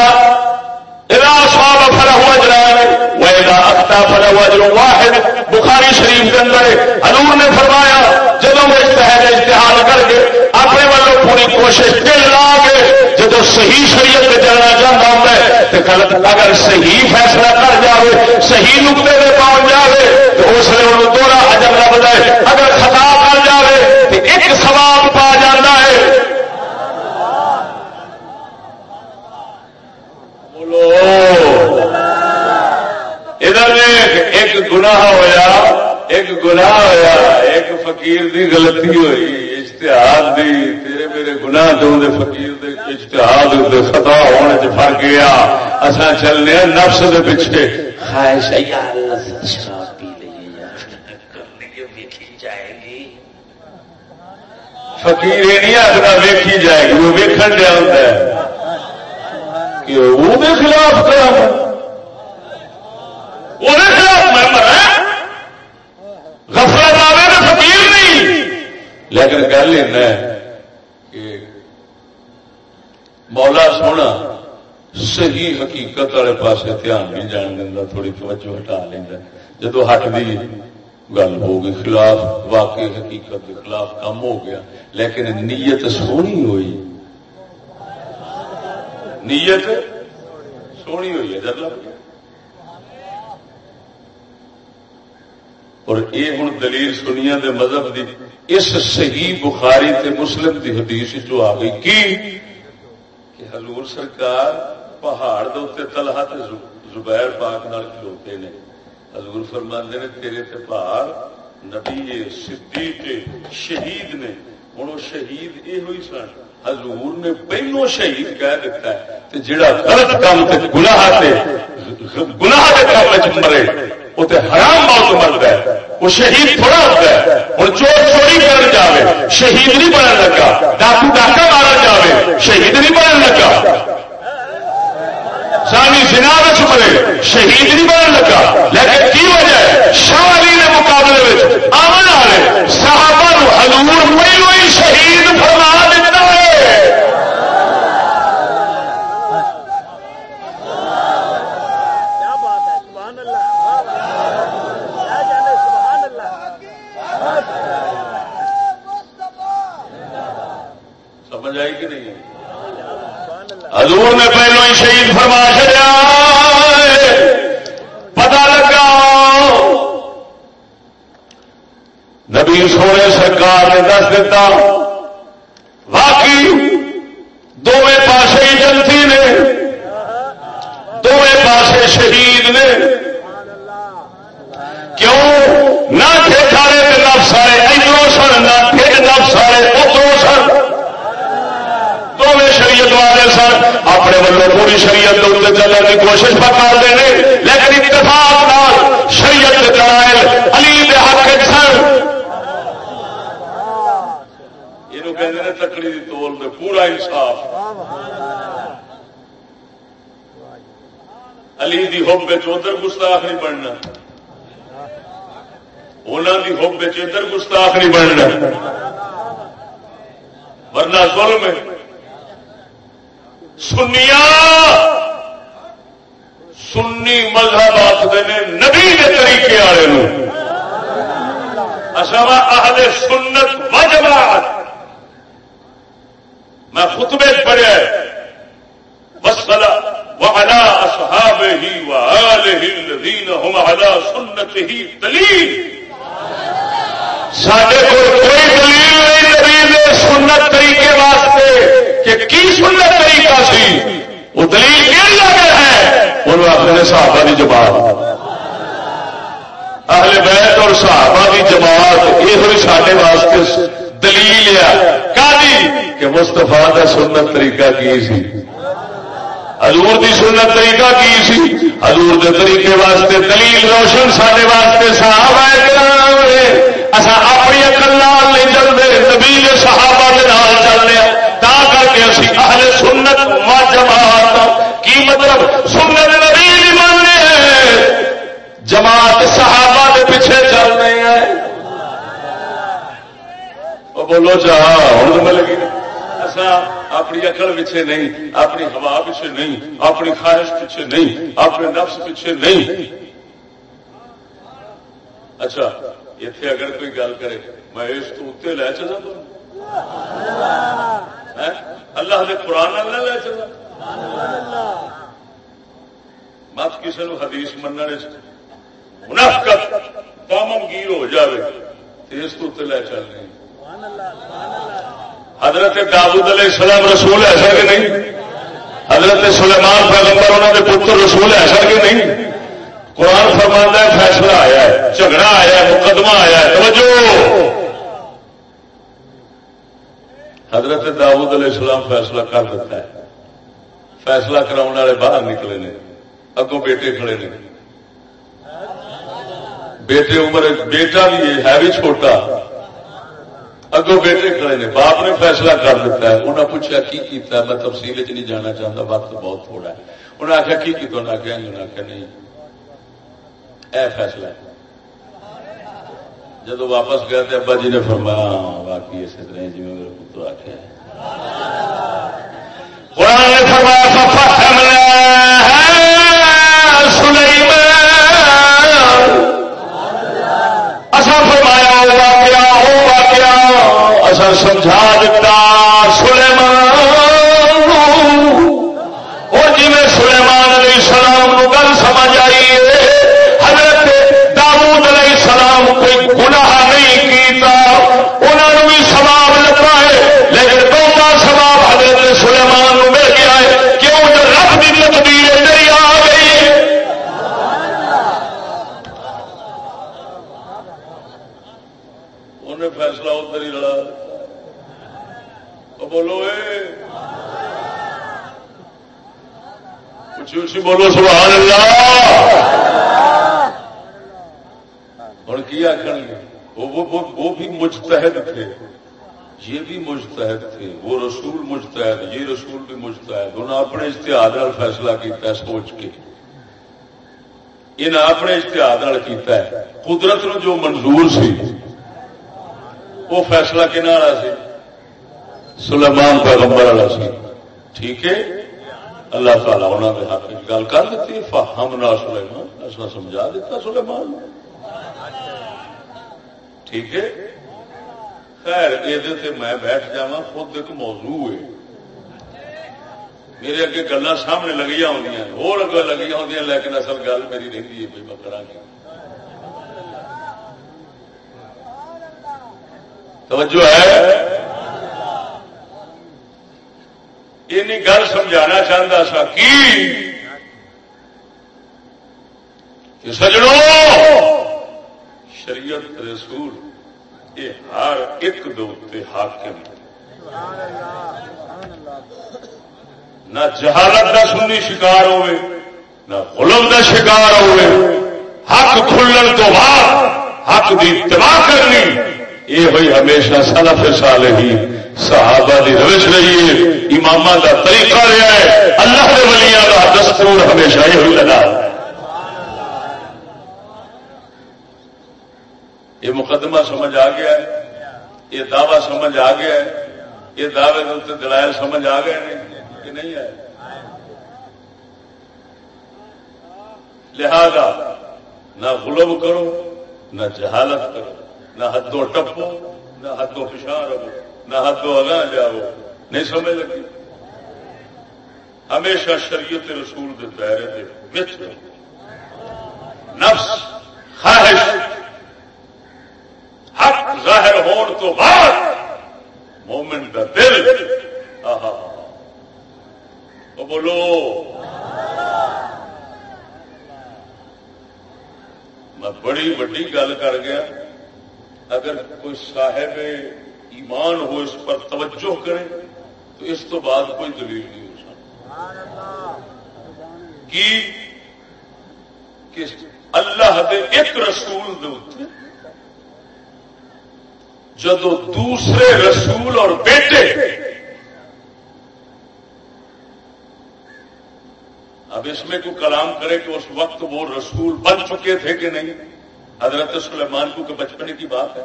اذا اصاب فله اجران واذا اخطا فله اجر واحد. بخاری شریف کے اندر حضور نے فرمایا جب وہ اجتہاد اجتہاد کر کے اپنے والوں پوری کوشش دل لا کے جب صحیح شریعت میں چلنا چاہتا ہوں تو غلط اگر صحیح فیصلہ کر جائے صحیح نقطے میں پہنچ جائے تو اس لیے انہوں دورا اجر رب دے اگر خطا کر جائے تو ایک سواب پا جانا ہے بولو ادھر ایک گناہ ہویا، ایک گناہ ہویا، ایک فقیر دی غلطی ہوئی اشتہار دی، تیرے میرے گناہ دے دے فقیر دے اشتہار دے خطا ہونے چ فرق گیا۔ اساں چلنے نفس دے پیچھے۔ خواہش یا اللہ شراب پی لئیے یار کرنے کے ویکھی جائے گی۔ فقیر یہ نہیں آخر ویکھی جائے گی، وہ ویکھن دیا ہوتا ہے کہ وہ خلاف کرا وہ خلاف میں مرا غفلت آوے تو فقیر نہیں۔ لیکن گل کہ مولا سونا صحیح حقیقت والے پاس دھیان نہیں جان دینا تھوڑی توجہ ہٹا لینا جدو ہٹ دی گل ہو گئی خلاف واقعی حقیقت کے خلاف کم ہو گیا۔ لیکن نیت سونی ہوئی۔ نیت سونی ہوئی ہے جب لگ گیا اور یہ ہوں دلیل سنیا دے مذہب دی، اس صحیح بخاری تے مسلم دی حدیث جو آ گئی کی؟ کہ حضور سرکار پہاڑ دے تلہا تے زبیر پاک نال کھلوتے نے۔ حضور فرماندے نے، تیرے تے پہاڑ نبی صدیق شہید نے۔ ہوں وہ شہید یہ ہوئی سن۔ حضور نے پہلو شہید کہہ دیتا ہے۔ تے جڑا غلط کام تے گناہ تے گناہ دے کام مرے۔ وہ تو حرام موت مرد ہے، وہ شہید تھوڑا ہوتا ہے، اور چور چوری کرنے جائے شہید نہیں بننے لگا، ڈاکو ڈاکا مارا جائے شہید نہیں بننے لگا۔ سانی سنا مرے، شہید نہیں بننے لگا۔ لیکن کی وجہ ہے؟ شاہ علی کے مقابلے میں آمن والے صحابہ حضور پہلو ہی شہید فرما دیتا ہے حضور نے پہلو ہی شہید فرما چڑیا پتا لگا۔ نبی سونے سرکار نے دس دیتا باقی دونوں پاسے ہی جنتی نے دونوں پاسے شہید نے کیوں نہ ٹھیکارے کے نفس آئے ادھر سن نہ ٹھیک نفس آئے ادھر سن دونوں شریعت والے سن اپنے پوری شریعت کے اتنے چلنے کی کوشش پکڑتے ہیں۔ لیکن اتفاق نال شریعت کے دلائل علی دے حق سن۔ یہ کہتے ہیں تکڑی کی تول میں پورا انصاف۔ علی دی ہوم ادھر گستاخ نہیں بننا۔ انہوں کی ہوم ادھر گستاخ نہیں بننا۔ ورنہ ظلم ہے۔ سنیا! سنی مذہب آخر نے نبی کے طریقے والے اصا اچھا اہل سنت وجبات میں خطبے پڑھیا وسلا وعلى اصحابه وآله الذين هم على سنته دليل۔ سڈے کو کوئی دلیل نہیں دلیل سنت طریقے واسطے۔ کہ کی سنت طریقہ سی؟ وہ دلیل کیوں لگا ہے۔ انہوں آخر صحابہ کی جماعت۔ اہل بیت اور صحابہ کی جماعت، یہ ہوئی سارے واسطے دلیل ہے۔ کہ مستفا کا سنت طریقہ کی سی؟ حضور دی سنت طریقہ کی سی؟ حضور دے طریقے واسطے دلیل روشن سارے واسطے صاحب اصا اپنی اکل نہیں چلتے نبی صحابہ کے نال چلتے تا کر کے اسی اہل سنت ما جماعت کی مطلب سنت نبی نہیں ماننے جماعت صحابہ کے پیچھے چل رہے ہیں۔ بولو چاہ ہوں لگی اصا اچھا، اپنی اکل پیچھے نہیں، اپنی ہوا پیچھے نہیں، اپنی خواہش پیچھے نہیں، اپنے نفس پیچھے نہیں۔ اچھا اتے اگر کوئی گل کرے، میں اس تو اتنے لے چلا اللہ کے قرآن نہ لے چلا مت کسی نے حدیث منع منافقت دامن گیر ہو جائے تو اس تو اتنے لے چل رہے حضرت داؤد علیہ السلام رسول ایسا کہ نہیں؟ حضرت سلیمان پیغمبر انہوں نے پتر رسول ایسا کہ نہیں؟ قرآن فرمانا فیصلہ آیا ہے، جھگڑا آیا ہے، مقدمہ آیا ہے۔ توجہ! حضرت داؤد علیہ السلام فیصلہ کر دیتا ہے۔ فیصلہ کراؤ والے باہر نکلے نے۔ اگوں بیٹے کھڑے نے۔ بیٹے عمر بیٹا بھی ہے بھی چھوٹا۔ اگوں بیٹے کھڑے نے۔ باپ نے فیصلہ کر دیتا ہے۔ انہیں پوچھا کی کیتا ہے؟ میں تفصیل چ نہیں جانا چاہتا وقت بہت تھوڑا ہے۔ انہیں آخیا کی کیتا انہیں آخیا انہیں آخیا نہیں۔ اے فیصلہ ہے۔ جب واپس گئے تو ابا جی نے فرمایا ہاں، باقی اسی طرح جی میرے تو آخیا قرآن نے فرمایا اصا فرمایا ہوا کیا ہوا کیا اصا سمجھا دیتا سلیمان وہ جی میں سلیمان علیہ السلام گل سمجھ آئی ہے کوئی گناہ نہیں کیتا انہوں بھی سواب لگا ہے لیکن بہت سواب حضرت سلیمان مل گیا ہے کیوں جو رب کی تقدیر نہیں آ گئی انہیں فیصلہ ادھر ہی لڑا بولو اچھی اچھی بولو، سبحان اللہ۔ ہوں کی آخر وہ بھی مجتہد تھے۔ یہ بھی مجتہد تھے۔ وہ رسول مجتہد، یہ رسول بھی مجتہد۔ انہوں نے اپنے اشتہار فیصلہ کیتا ہے سوچ کے۔ انہیں اپنے اشتہار کیتا ہے۔ قدرت نو جو منظور سی، وہ فیصلہ کن والا سی؟ سلیمان پیغمبر والا سی۔ ٹھیک ہے؟ اللہ تعالیٰ انہوں نے حق گل کر دیتی ہم نہ سلیمان ایسا سمجھا دیتا سلیمان۔ ٹھیک ہے؟ خیر یہ میں بیٹھ جا خود ایک موضوع ہے۔ میرے اگے گلا سامنے لگی ہو لگی ہو لیکن اصل گل میری رہی ہے میں کرا گیا توجہ ہے یہ گل سمجھانا چاہتا سا کی؟ سجڑوں شریعت رسول یہ ہر ایک دو حاکم نہ جہالت کا سنی شکار ہوئے، نہ غلم کا شکار ہوئے۔ حق کھلن تو بعد حق کی اتباع کرنی۔ یہ ہوئی ہمیشہ سلف سال ہی صحابہ کی روش رہی ہے امام کا طریقہ رہا ہے۔ اللہ کے ولیاں کا دستور ہمیشہ یہ ہوئی لگا یہ مقدمہ سمجھ آ گیا ہے، یہ دعوی سمجھ آ گیا ہے۔ یہ دعوے کے اتنے دلائل سمجھ آ گئے کہ نہیں ہے لہذا، نہ غلب کرو، نہ جہالت کرو، نہ حدوں ٹپو، نہ حدوں پچھا رہو نہ حدوں اگاں جاؤ۔ نہیں سمجھ لگی؟ ہمیشہ شریعت رسول کے دائرے دے نفس، خواہش، حق ظاہر ہون تو بعد مومن کا دل۔ آہا۔ بولو۔ میں بڑی وڈی گل کر گیا۔ اگر کوئی صاحب ایمان ہو اس پر توجہ کرے تو اس تو بعد کوئی دلیل نہیں ہو سکتا کہ اللہ دے ایک رسول دے جدو دوسرے رسول اور بیٹے۔ اب اس میں کوئی کلام کرے کہ اس وقت وہ رسول بن چکے تھے کہ نہیں؟ حضرت سلیمان کو کہ بچپنے کی بات ہے۔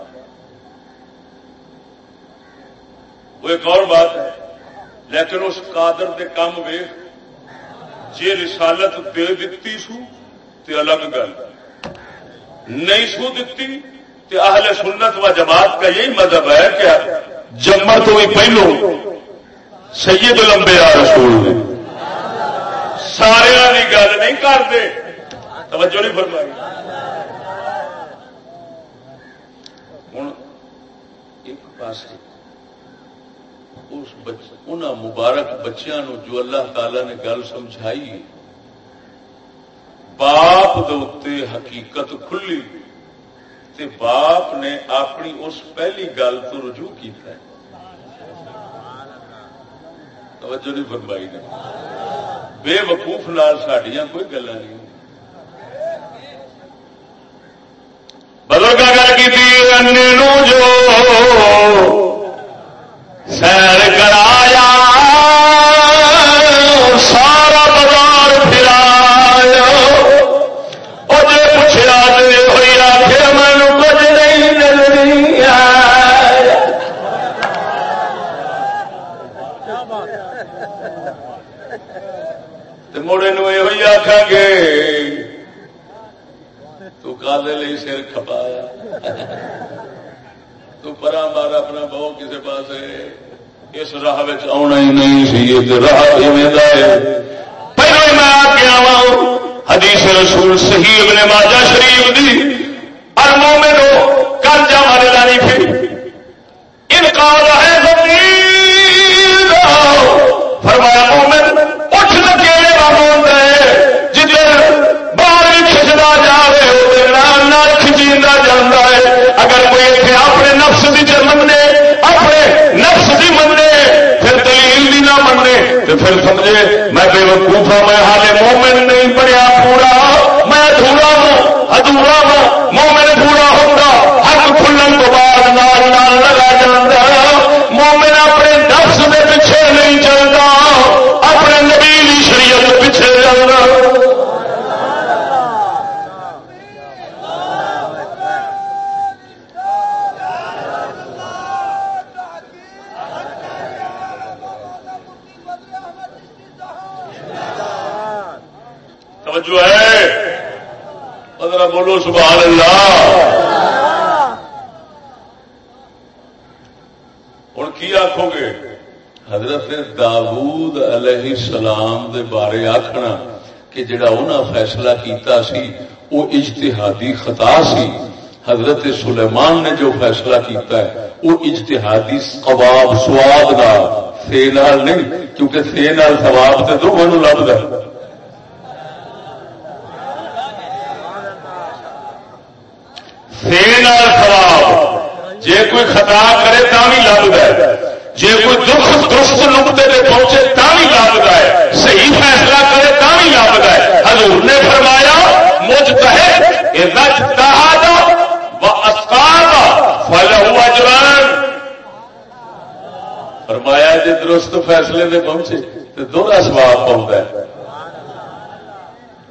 وہ ایک اور بات ہے، لیکن اس قادر دے کام وے جی رسالت دے دیتی سو، تے الگ گل۔ نہیں سو دیتی تے اہل سنت و جماعت کا یہی مذہب ہے کہ جمع تو پہلو، سید لمبے آ رسول سارا کی گل نہیں کرتے توجہ نہیں فرمائی۔ ہوں ایک پاس اس ان مبارک بچیاں نو جو اللہ تعالی نے گل سمجھائی باپ دے حقیقت کھلی تے باپ نے اپنی اس پہلی گل تو رجوع کیتا ہے۔ توجہ نہیں فرمائی نے۔ بے وقوف نال سڈیا کوئی گلا نہیں بزرگ گل کی جو سیر بار اپنا بہو کسی پاس اس راہ آنا ہی نہیں سی راہ پہلے میں آ کے آوا حدیث رسول صحیح ابن ماجہ شریف دی ارموں میں دو کل جا مارے لانی پھر انکار نفس کی چ منے اپنے نفس کی منے پھر دلیل بھی نہ منے تو پھر سمجھے، میں بے وقوفا میں حالے مومن نہیں پڑیا پورا میں ادھورا ہوں ادھورا ہوں بولو سبحان اللہ۔ ہوں کی آخو گے؟ حضرت داود علیہ السلام دے بارے آخنا کہ جڑا انہاں فیصلہ کیتا سی وہ اجتہادی خطا سی۔ حضرت سلیمان نے جو فیصلہ کیتا ہے وہ اجتہادی قباب سواد کا سی نال نہیں، کیونکہ سی نال سواب تو دونوں لبدا سی نال سواب جے کوئی خطا کرے تا بھی لبدا جے کوئی دکھ درست نقطے پہ پہنچے تا بھی لبدا ہے۔ صحیح فیصلہ کرے تا بھی لبدا ہے۔ حضور نے فرمایا، مجھ تحت اذا فرمایا جی درست فیصلے میں پہنچے تو دونوں سواب پہنچتا ہے۔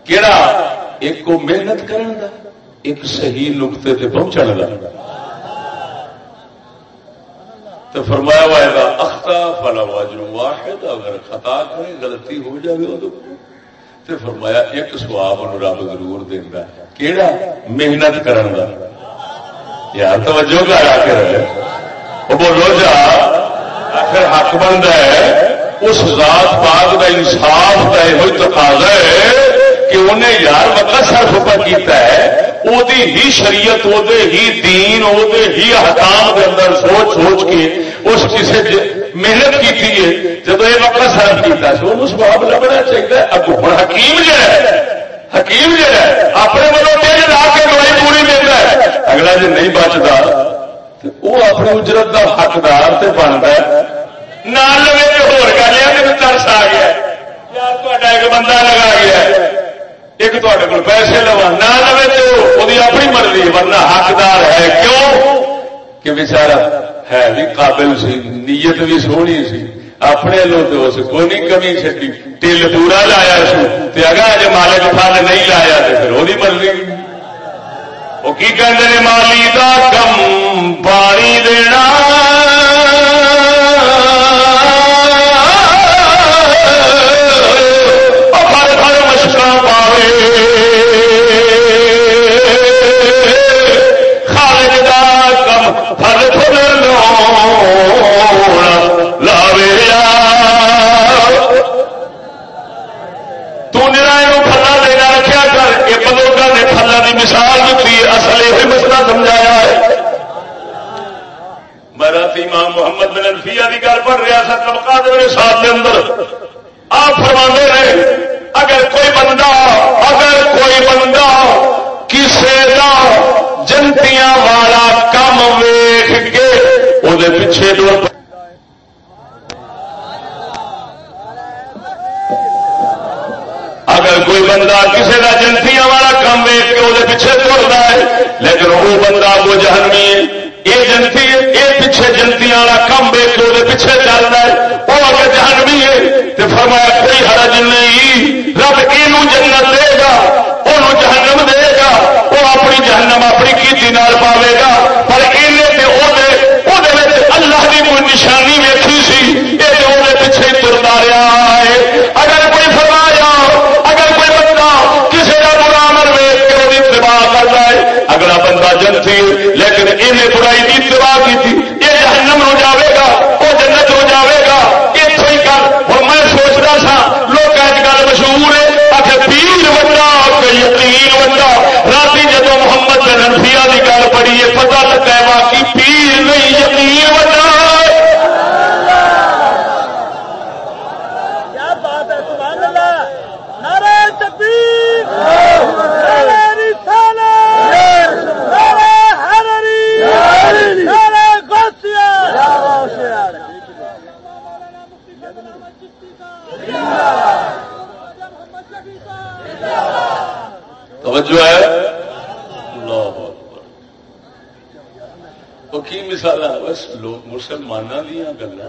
کہڑا ایک کو محنت کرن دا۔ ایک صحیح نقطے تے پہنچنے کا تو فرمایا ہوا ہے اختا فلا واجر واحد، اگر خطا کرے غلطی ہو جائے تو فرمایا، ایک سواب رب ضرور دینا کیڑا؟ محنت کرن دا۔ یار، توجہ کا آ کے رہے۔ وہ بولو، جا۔ آخر حق بند ہے، اس ذات پاک کا انصاف کا یہ تقاضا ہے۔ کہ انہیں یار مطلب صرف پر کیتا ہے وہ ہی شریعت وہ ہی دین وہ ہی حکام کے اندر سوچ سوچ کے اس کسی محنت کی ہے، جب یہ مطلب صرف کیتا ہے انہوں سواب لبنا چاہیے اگو ہوں حکیم جو ہے، حکیم جو ہے، اپنے والوں مطلب لا کے دوائی پوری دیتا ہے۔ اگلا جی نہیں بچتا وہ اپنی اجرت کا حقدار سے بنتا ہے۔ نال لگے تو ہو ترس آ گیا ایک بندہ لگا گیا ایک تے پیسے لوا نہ لوے تو اپنی مرضی، ورنہ حقدار ہے۔ کیوں؟ کہ بچارا ہے بھی قابل سی، نیت بھی سونی سی۔ اپنے لو تو اس کو نہیں کمی چڈی ٹل پورا لایا سو اگر جی مالک پھل نہیں لایا تو پھر وہی مرضی۔ وہ کی کہتے مالی کا کم پانی دینا۔ مثال دیتی ہے، اصل یہ مسئلہ سمجھایا ہے۔ میں رات امام محمد بن الفیہ کی گل پڑھ رہا تھا طبقات میرے ساتھ کے اندر آپ فرما رہے، اگر کوئی بندہ، اگر کوئی بندہ کسی کا جنتیاں والا کم ویخ کے وہ پیچھے دور اگر کوئی بندہ کسی کا جنتیاں والا کام ویک کے وہ پیچھے دوڑتا ہے، لیکن وہ بندہ وہ جہنمی ہے یہ جنتی یہ پیچھے جنتی والا کم ویک کے وہ پیچھے چلتا ہے۔ وہ اگر جہنمی ہے تو فرمایا، کوئی حرج نہیں، رب یہ جنت دے گا وہ جہنم دے گا۔ وہ اپنی جہنم اپنی کیتی نال پاوے گا پر اللہ کی کوئی نشانی ویکھی سی یہ پیچھے ترتا رہا ہے اگر کوئی فرمایا اگر کوئی بندہ کسی کا برا عمل ویچ کے وہ اتباع کرتا ہے اگلا بندہ لیکن انہیں برائی کی اتباع کی تھی۔ یہ جہنم ہو جاوے گا، وہ جنت ہو جاوے گا۔ یہ تھوڑی گل، اور میں سوچتا سا، لوگ اج گل مشہور ہے، آخر پیر بندہ یقین بندہ۔ رات جدو محمد ننفیا کی گل پڑی ہے پتا لگا ہے باقی پیر نہیں یقین بندہ توجہ ہے کی مثال بس لوگ مسلمانوں دیا گلا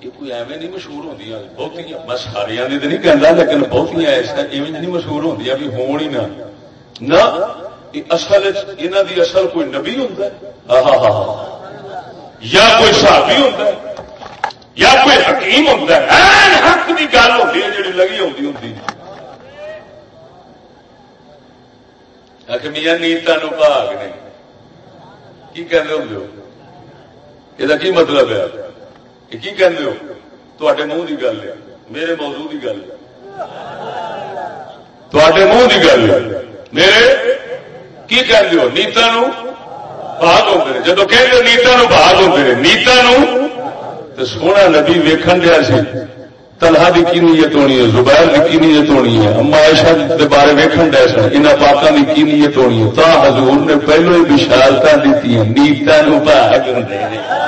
یہ کوئی ایویں نہیں مشہور ہوتی بہت میں سارے تو نہیں کہنا لیکن بہت ایسا ایویں نہیں مشہور ہوتی بھی ہون ہی نہ اصل یہاں دی اصل کوئی نبی ہوتا ہے یا کوئی صحابی ہوتا ہے یا کوئی حکیم ہوتا ہے حق کی گل ہوتی ہے جی لگی ہوتی ہوتی میاں نیتا نو بھاگ نے کی کہتے ہوں یہ کی مطلب ہے کی کہتے ہو تے منہ کی گل ہے میرے موضوع کی گل۔ ہے تے منہ کی گل۔ میرے، کی کہتے ہو؟ نیتا نو بھاگ ہوتے ہیں جبکہ نیتا نو بھاگ ہوتے ہیں نیتا نو سونا نبی ویکن دیا سی تلہا کی کی نیت ہونی ہے، زبیر کی کی نیت ہونی ہے؟ اما ایشا کے بارے ویکن دیا سن ان پاکوں کی کی نیت ہونی ہے؟ تا حضور نے پہلو ہی بشارت دیتی ہیں، نیتا نو بھاگ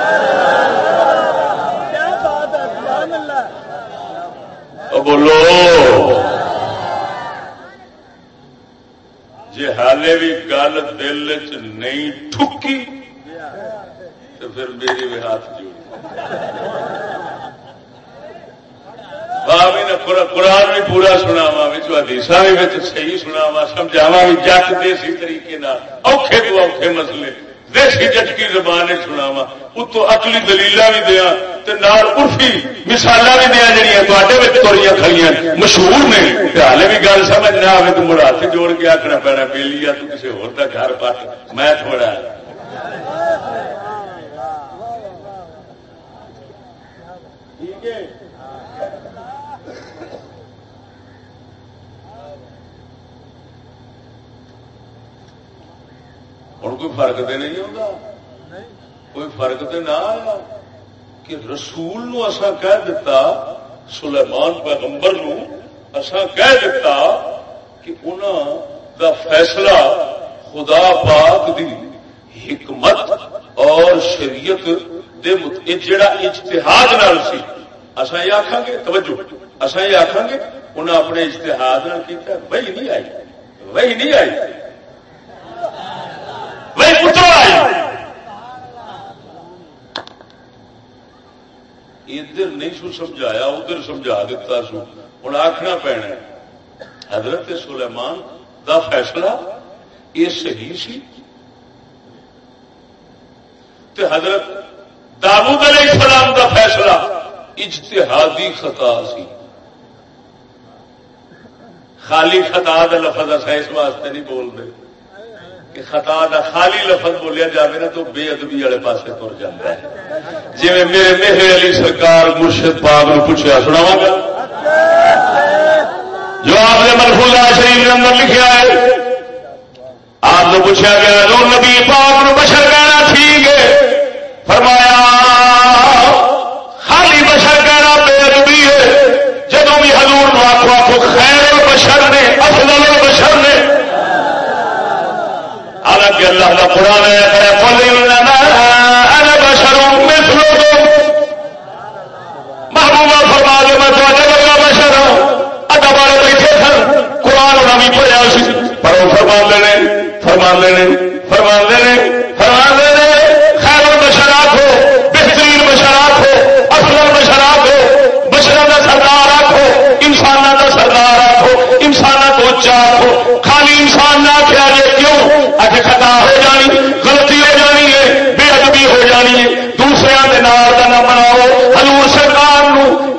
بولو جی حالے بھی گل دل چ نہیں ٹھکی تو پھر میری بھی ہاتھ جوڑ قرآن بھی پورا سناوا حدیثا بھی صحیح سناوا سمجھاوا بھی جٹ دیسی طریقے اوکھے تو اوکھے مسئلے دیسی جٹکی زبان سناوا اتو اکلی دلیل بھی دیا ارفی مثال بھی دیا جہیا توڑی کھڑی مشہور نے۔ ہالے بھی گل سمجھ نہ آئے تو مڑا ہاتھ جوڑ کے آخنا پینا پیلی تو کسی ہو گھر پٹ میں تھوڑا۔ ہوں کوئی فرق تو نہیں ہوتا کوئی فرق تو نہ آیا کہ رسول نو اسا کہہ دیتا سلیمان پیغمبر نو اسا کہہ دیتا کہ انہوں دا فیصلہ خدا پاک دی حکمت اور شریعت دے جڑا اجتہاد نال سی اسا یہ آخان گے؟ توجہ اسا یہ آخان گے انہیں اپنے اجتہاد نال کیتا وہی نہیں آئی وہی نہیں آئی۔ ادھر نہیں سو سمجھایا، ادھر سمجھا دیتا سو۔ ہوں آخنا پینا حضرت سلیمان دا فیصلہ یہ صحیح سی۔ تے حضرت داود علیہ السلام دا فیصلہ اجتہادی خطا سی۔ خالی خطا دا لفظ اس واسطے نہیں بول رہے کہ خطا دا خالی لفظ بولیا جائے نا تو بے ادبی والے پاس تر جاتا ہے۔ جی میرے مہر علی سرکار مرشد پاک نے پوچھا سناوا گا جو آپ نے مرفولا شریف کے اندر لکھا ہے، آپ کو پوچھا گیا جو نبی پاک نو بشر کہنا ٹھیک ہے فرمایا خالی بشر کہنا بے ادبی ہے جدو بھی حضور نو آخو آخو خیر بشر نے افضل بشر نے حالانکہ اللہ کا قرآن محبوبہ فرما دے میں تھوڑے لگا بشر ہوں ادا والے بیٹھے سن قرآن ہونا بھی پڑھیا سی پر وہ فرما لینے فرما لینے فرما لینے فرما لینے خیر بشر آخو بہترین بشر آخو اصل بشر آخو بشر کا سردار آخو انسان کا سردار آخو انسان کو اچا آخو خالی انسان نہ آخیا جائے کیوں اج خطا ہو جانی غلطی ہو جانی ہے بے ادبی ہو جانی ہے دوسرے کے نام کا نہ بناؤ ہلور سرکار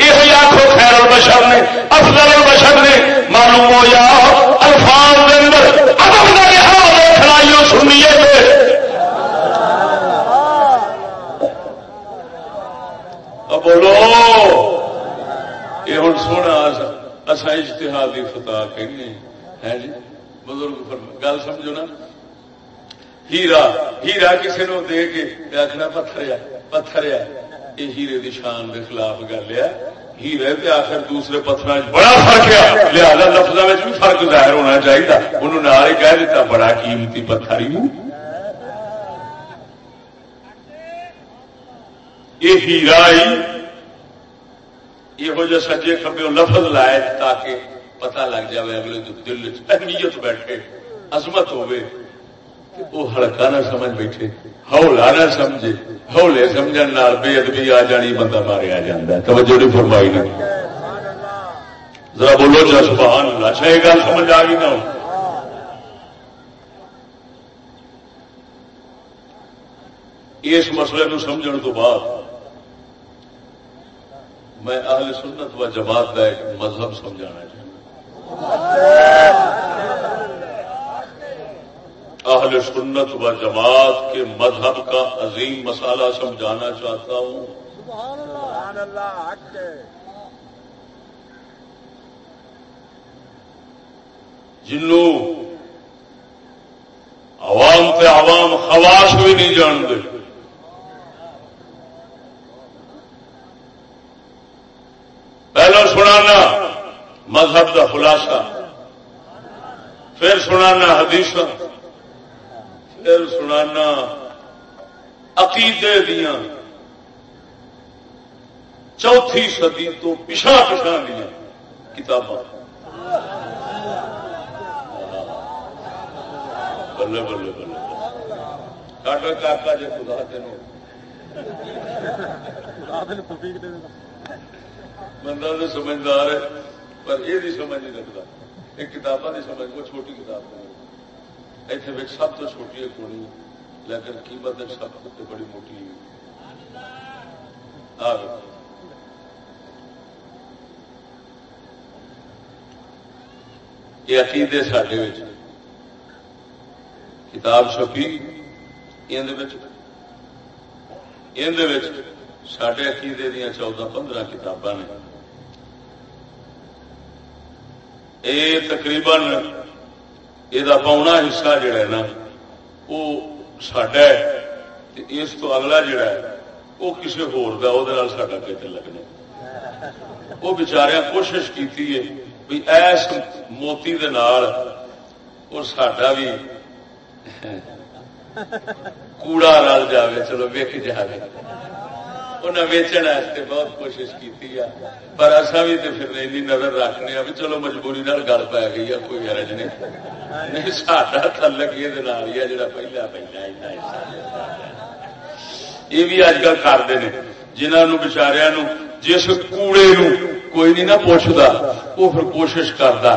یہ آخو خیر البشر نے افضل البشر نے معلوم ہو جا الفاظ کے اندر ادب کا لحاظ کھڑائیوں سنیے بولو یہ ہوں سونا اصا اشتہادی فتح کہیں ہے جی بزرگ گل سمجھو نا ہیرا ہیرا کسی نو دے کے آخنا پتھر ہے پتھر ہے۔ یہ ہیرے کی شان کے خلاف گل ہے۔ ہیرے تے آخر دوسرے پتھر بڑا فرق ہے۔ لہذا لفظ بھی فرق ظاہر ہونا چاہیے انہوں نے ہی کہہ دیتا، بڑا قیمتی پتھر ہی۔ یہ ہیرا ہی یہ سجے کبھی لفظ لائے تاکہ پتہ لگ جائے اگلے دل اہمیت بیٹھے، عظمت ہوئے وہ ہڑکا نہ سمجھ بیٹھے ہولا نہ سمجھے ہولے سمجھ بے ادبی آ جانی، بندہ مارے آ جاتا توجہ نہیں فرمائی نہ ذرا بولو جا، سبحان اللہ اچھا یہ گل سمجھ آ گئی نہ اس مسئلے کو سمجھنے تو بعد میں اہل سنت و جماعت کا ایک مذہب سمجھانا چاہتا اہل سنت و جماعت کے مذہب کا عظیم مسالہ سمجھانا چاہتا ہوں۔ جنوں عوام تے عوام خواص بھی نہیں جانتے۔ پہلو سنانا مذہب کا خلاصہ، پھر سنانا حدیث پھر سنانا عقیدے دیا چوتھی صدی تو پچھا پچھا دیا کتاباں۔ بلے بلے بلے ڈاکٹر کاکا جی خدا تین بندہ تو سمجھدار ہے پر یہ نہیں سمجھ نہیں رکھتا یہ کتابیں نہیں سمجھ وہ چھوٹی کتاب اتنے سب تو چھوٹی ہے کھونی لیکن قیمت سب تو بڑی موٹی ہے۔ یہ عقیدے سڈے کتاب چھپی سڈے عقیدے دیا چودہ پندرہ کتاباں نے۔ یہ تقریباً یہ پاؤنا حصہ جڑا ہے نا وہ سڈا اس تو اگلا جڑا ہے وہ کسی ہوا پیٹ لگنا وہ بچاریا کوشش کی بھی ایس موتی دے نال اور ساڈا بھی کوڑا رل جائے چلو ویک جائے انہیں ویچن بہت کوشش کی پر اصا بھی تو پھر این نظر رکھنے ہاں بھی چلو مجبوری گل پی گئی ہے، کوئی حرج نہیں۔ ساڈا تلک یہ جڑا پہلا پہلا یہ بھی اج کل کرتے ہیں جنہوں بچاریا جس کوڑے نو کوئی نہیں نہ پوچھتا وہ پھر کوشش کرتا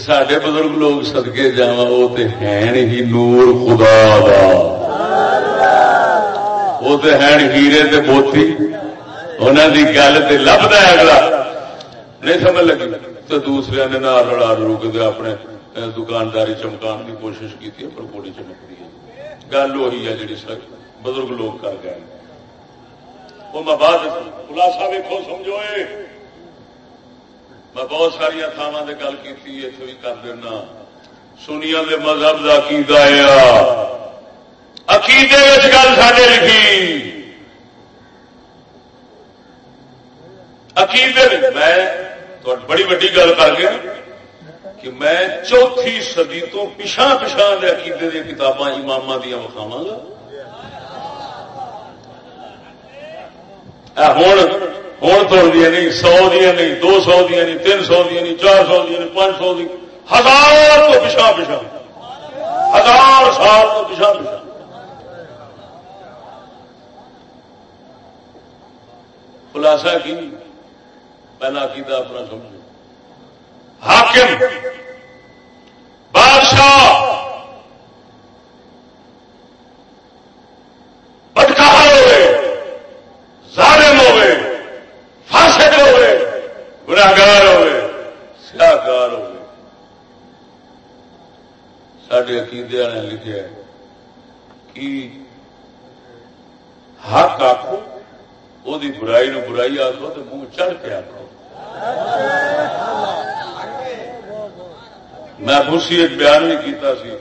سڈے بزرگ لوگ سدکے جا وہ تو ہے ہی نور خدا دا۔ وہ تو ہے ہیرے تے موتی۔ انہوں کی گل تو لبتا ہے اگلا۔ نہیں سمجھ لگی؟ تو دوسرے نے نہ رڑا روک دے اپنے دکانداری چمکان کی کوشش کی پر کوڑی چمک رہی ہے۔ گل وہی ہے جی بزرگ لوگ کر گئے وہ میں بعد خلاصہ ویکو سمجھو میں بہت ساری تھاواں گل کی اتنے بھی کر دینا۔ سنیا دے مذہب کا عقیدہ عقیدے گل ساڈے لکھی عقیدے میں بڑی وڈی گل کر گیا کہ میں چوتھی صدی تو پچھا پچھا دے عقیدے دیا کتاباں امام دیا وکھاوا گا۔ ہوں ہوں تو نہیں، سو دیا نہیں، دو سو دیا نہیں، تین سو دیا نہیں، چار سو دیا نہیں، پانچ سو دی ہزار تو پچھا پچھا ہزار سال تو پچھا پچھا خلاصہ کی؟ پہلا کیتا اپنا سمجھو حاکم، بادشاہ بدکار ہوئے، ظالم ہوئے، فاسد ہوئے گناگار ہوئے، سیاہگار ہوئے۔ سڈے عقیدے نے لکھا کہ حق آخو وہ برائی نو برائی آخو تو منہ چڑھ کے آخو میں خوشی ایک بیان بھی کیتا سی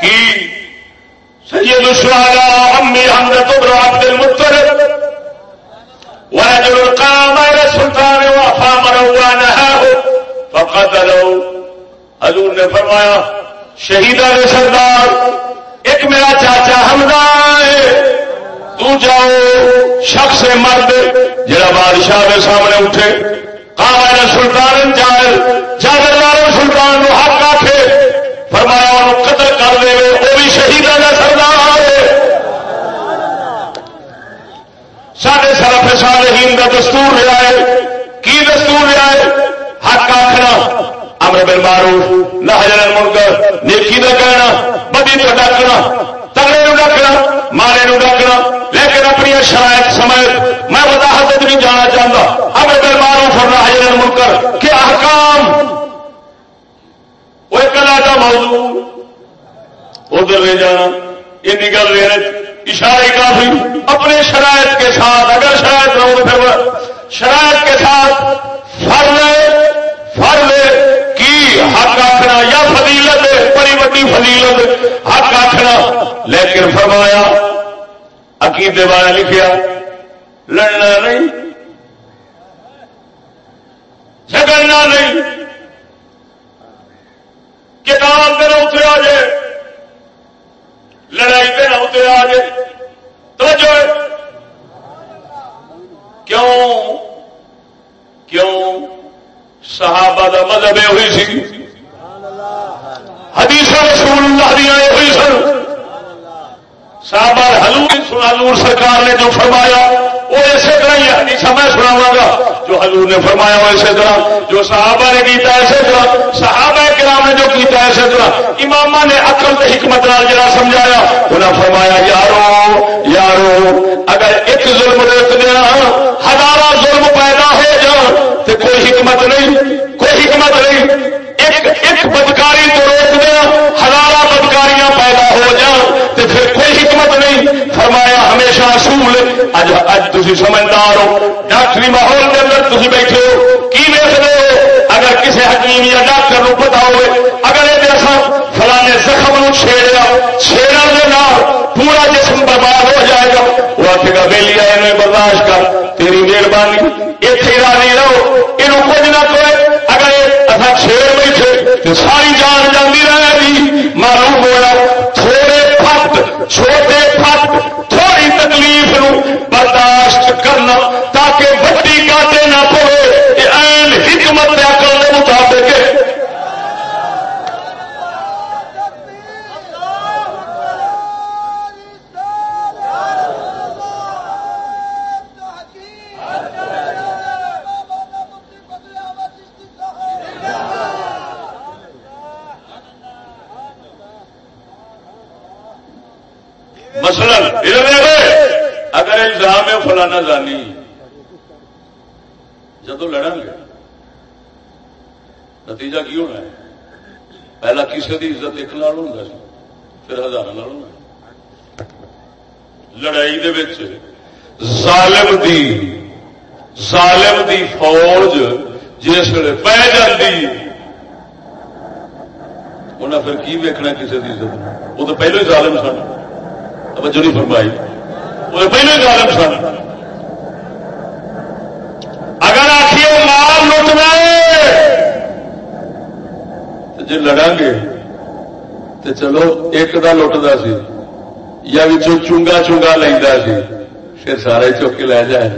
کی سید الشهداء عمي حمزة بن عبد المطلب ورجل قام إلى السلطان وأقام ونهاه فقتلوا حضور نے فرمایا شہیدہ سردار ایک میرا چاچا حمزہ جاؤ شخص مرد جڑا بادشاہ کے سامنے اٹھے کام سلطان جائے جاگر لارو سلطان نو حق آخے فرمایا قتل کر دے وہ بھی شہید کا سردار سارے سرف سال کا دستور لیا ہے کی دستور لیا ہے حق آخنا امر بن مارو نہ ہزار منکر، نیکی کا کہنا، بدی تو ڈاکنا، تگڑے ڈاکنا۔ مارے نو ڈاکنا لیکن اپنی شرائط سمے میں وضاحت نہیں جانا چاہتا امر بن مارو فرنا ہزار منکر۔ کہ احکام۔ وہ کلا کا موضوع۔ ادھر لے جانا۔ یہ گل اشارے کافی۔ اپنے شرائط کے ساتھ۔ اگر شرائط رہو تو پھر شرائط کے ساتھ فر لے فر لے۔ کی حق آخنا یا فضیلت بڑی وڈی فضیلت۔ حق آخنا لیکن فرمایا عقیدے والا لکھیا، لڑنا نہیں جگڑنا نہیں۔ کتاب دن اتر آ جائے لڑائی دن اتر آ جائے توجہ۔ کیوں؟ کیوں؟ صحابہ دا مذہب یہ ہوئی سی۔ حدیث رسول اللہ دیا ہوئی سن۔ صحابہ حضور حضور سرکار نے جو فرمایا، وہ اسی طرح ہی حدیث میں سناوا گا۔ جو حضور نے فرمایا، وہ اسی طرح۔ جو صحابہ نے کیتا اسی طرح۔ صحابہ کرام نے جو کیتا اسی طرح۔ امام نے عقل کے حکمت نال جڑا سمجھایا۔ انہیں فرمایا، یارو یارو، اگر ایک ظلم روک دیا ہزارہ ظلم پیدا ہو جان تو کوئی حکمت نہیں، کوئی حکمت نہیں۔ ایک ایک بدکاری تو روک دیا ہزارہ بدکاریاں پیدا ہو جان تو پھر کوئی حکمت نہیں فرمایا ہمیشہ اصول۔ اج اج تھی سمجھدار ہو۔ ڈاکٹری ماحول کے اندر تھی بیٹھے ہو۔ کی ویستے ہو؟ اگر کسی حکیم یا ڈاکٹر کو پتا ہوئے، اگر یہ ایسا فلانے زخم نو چھیڑیا، چھیڑن کے نام پورا جسم برباد ہو جائے گا۔ وہ آخے گا، ویلی آئے برداشت کر، تیری مہربانی۔ اتنے راضی رہو۔ یہ کچھ نہ کوئی اگر اصا چھیڑ بیٹھے تو ساری جان جاتی رہے گی۔ معلوم ہوا تھوڑے پت چھوٹے پت مثلا اگر الزام ہے فلانا زانی، جدو لڑیں گے، نتیجہ کی ہونا ہے؟ پہلا کسی کی عزت ایک لال ہوگا سی پھر ہزار لال ہونا لڑائی دے ظالم دی ظالم دی فوج جس ویل پی جاتی انہیں پھر کی ویکنا کسی کی عزت وہ تو پہلے ہی ظالم سن۔ توجہ نہیں فرمائی۔ وہ پہلے ظالم سن۔ اگر آخیے مال لٹنا جی لڑا گے تو چلو ایک دا لٹتا سی، یا چونگا چونگا لینا سی، پھر سارے چوک کے لے جائے۔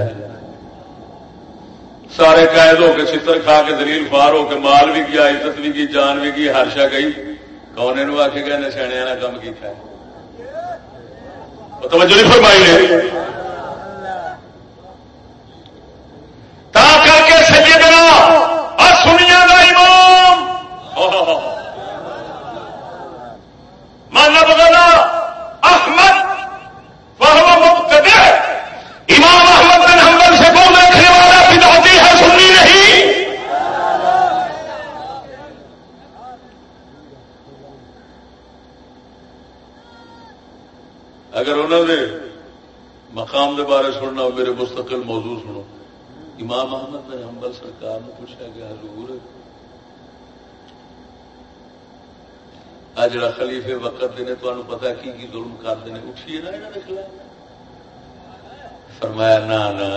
سارے قائد ہو کے چتر کھا کے دلیل فار ہو کے مال بھی گیا، عزت بھی گئی جان بھی گئی ہرشا گئی۔ کون آ کے گئے سیاح کام کیا توجہ نہیں فرمائی نے تا کر کے سجدنا اور سنیا کا امام مانب گلا احمد وہ مبتدع امام احمد بن حنبل سے کون رکھنے والا بدعتی ہے سنی نہیں اگر انہوں نے مقام دے بارے سننا ہو، میرے مستقل موضوع سنو۔ امام احمد نے حنبل سرکار نے پوچھا کہ حضور آ جڑا خلیفے وقت دینے تو پتا کی کی ظلم کر دینے اٹھیے نا یہاں نے فرمایا، نہ نا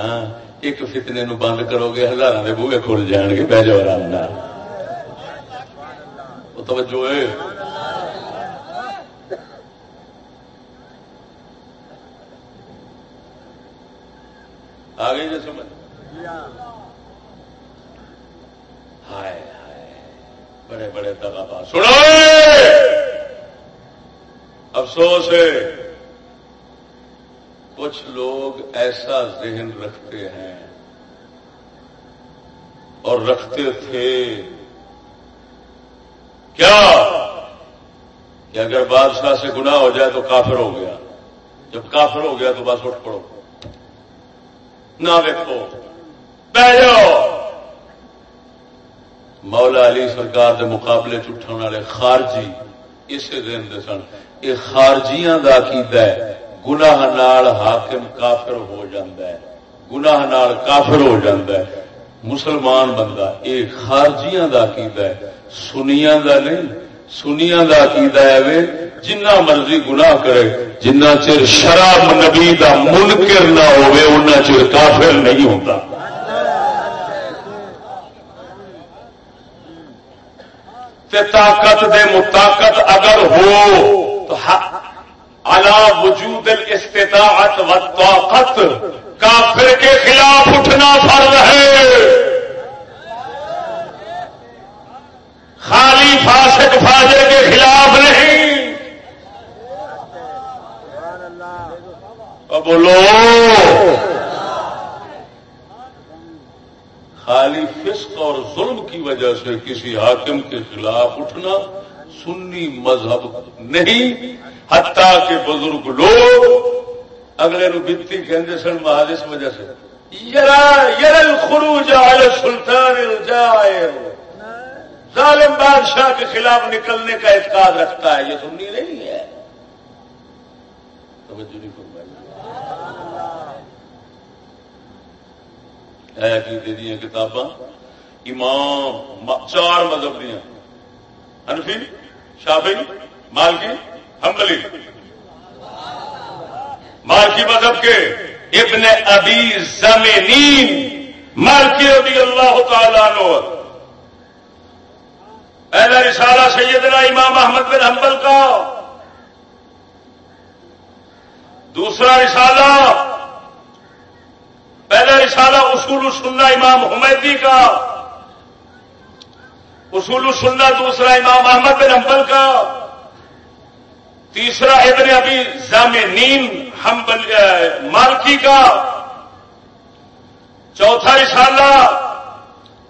ایک فتنے نو بند کرو گے ہزار کے بوہے کھل جان گے بہ جاؤ آرام توجہ ہے آ گئی جو سمجھ ہائے بڑے بڑے دگا سنو! افسوس ہے۔ کچھ لوگ ایسا ذہن رکھتے ہیں اور رکھتے تھے۔ کیا؟ کہ اگر بادشاہ سے گناہ ہو جائے تو کافر ہو گیا۔ جب کافر ہو گیا تو بس اٹھ پڑو۔ نہ ویکو بہ جاؤ مولا علی سرکار کے مقابلے چٹن والے خارجی اسے دن دے سن۔ یہ خارجیاں دا عقیدہ ہے۔ گناہ نال حاکم کافر ہو جاندہ ہے۔ گناہ نال کافر ہو جاندہ ہے۔ مسلمان بندہ یہ خارجیاں دا عقیدہ ہے۔ سنیاں دا نہیں، سنیاں دا عقیدہ ہے وے، جنہ مرضی گناہ کرے، جنہ چر شراب نبی دا منکر نہ ہوئے انہ چر کافر نہیں ہوتا تے طاقت دے مطاقت اگر ہو، تو علا وجود الاستطاعت و طاقت کافر کے خلاف اٹھنا فرض ہے۔ خالی فاسق فاجر کے خلاف نہیں۔ بولو۔ خالی فسق اور ظلم کی وجہ سے کسی حاکم کے خلاف اٹھنا سنی مذہب نہیں، حتیٰ کہ بزرگ لوگ اگلے نو بنتی کہندے سن محض اس وجہ سے خروج سلطان ظالم بادشاہ کے خلاف نکلنے کا اعتقاد رکھتا ہے، یہ سننی نہیں ہے۔ توجہ نہیں عقیدے دیا کتاباں امام چار مذہب دیا حنفی شافی مالکی حملی مالکی مذہب کے ابن ابی زمینین مالکی رضی اللہ تعالیٰ نو پہلا رسالہ سیدنا امام احمد بن حنبل کا دوسرا رسالہ پہلا رسالہ اصول السنہ امام حمیدی کا، اصول السنہ دوسرا امام احمد بن حنبل کا، تیسرا ابن ابھی زام نیم مالکی کا۔ چوتھا رسالہ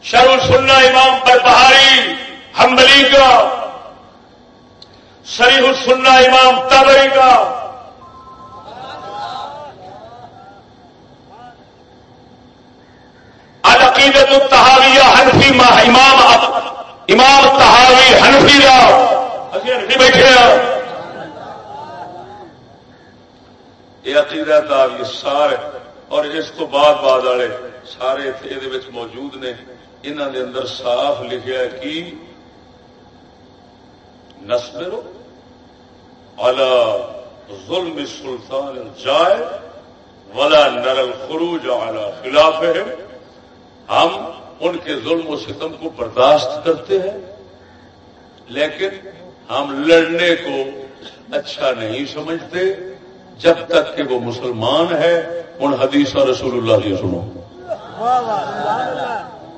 شر السنہ امام پر بہاری ہمبلی کا، شریح السنہ امام تبری کا۔ العقیدت التحاویہ حنفی ما امام امام تحاوی حنفی را۔ حنفی بیٹھے یہ عقیدہ تحاوی سارے اور اس تو بعد بعد والے سارے یہ موجود نے انہوں نے اندر صاف لکھا کہ نسبرو الا ظلم سلطان جائے ولا نرل خروج اعلی خلاف ہے ہم ان کے ظلم و ستم کو برداشت کرتے ہیں، لیکن ہم لڑنے کو اچھا نہیں سمجھتے، جب تک کہ وہ مسلمان ہے، ان حدیث اور رسول اللہ کی سنو۔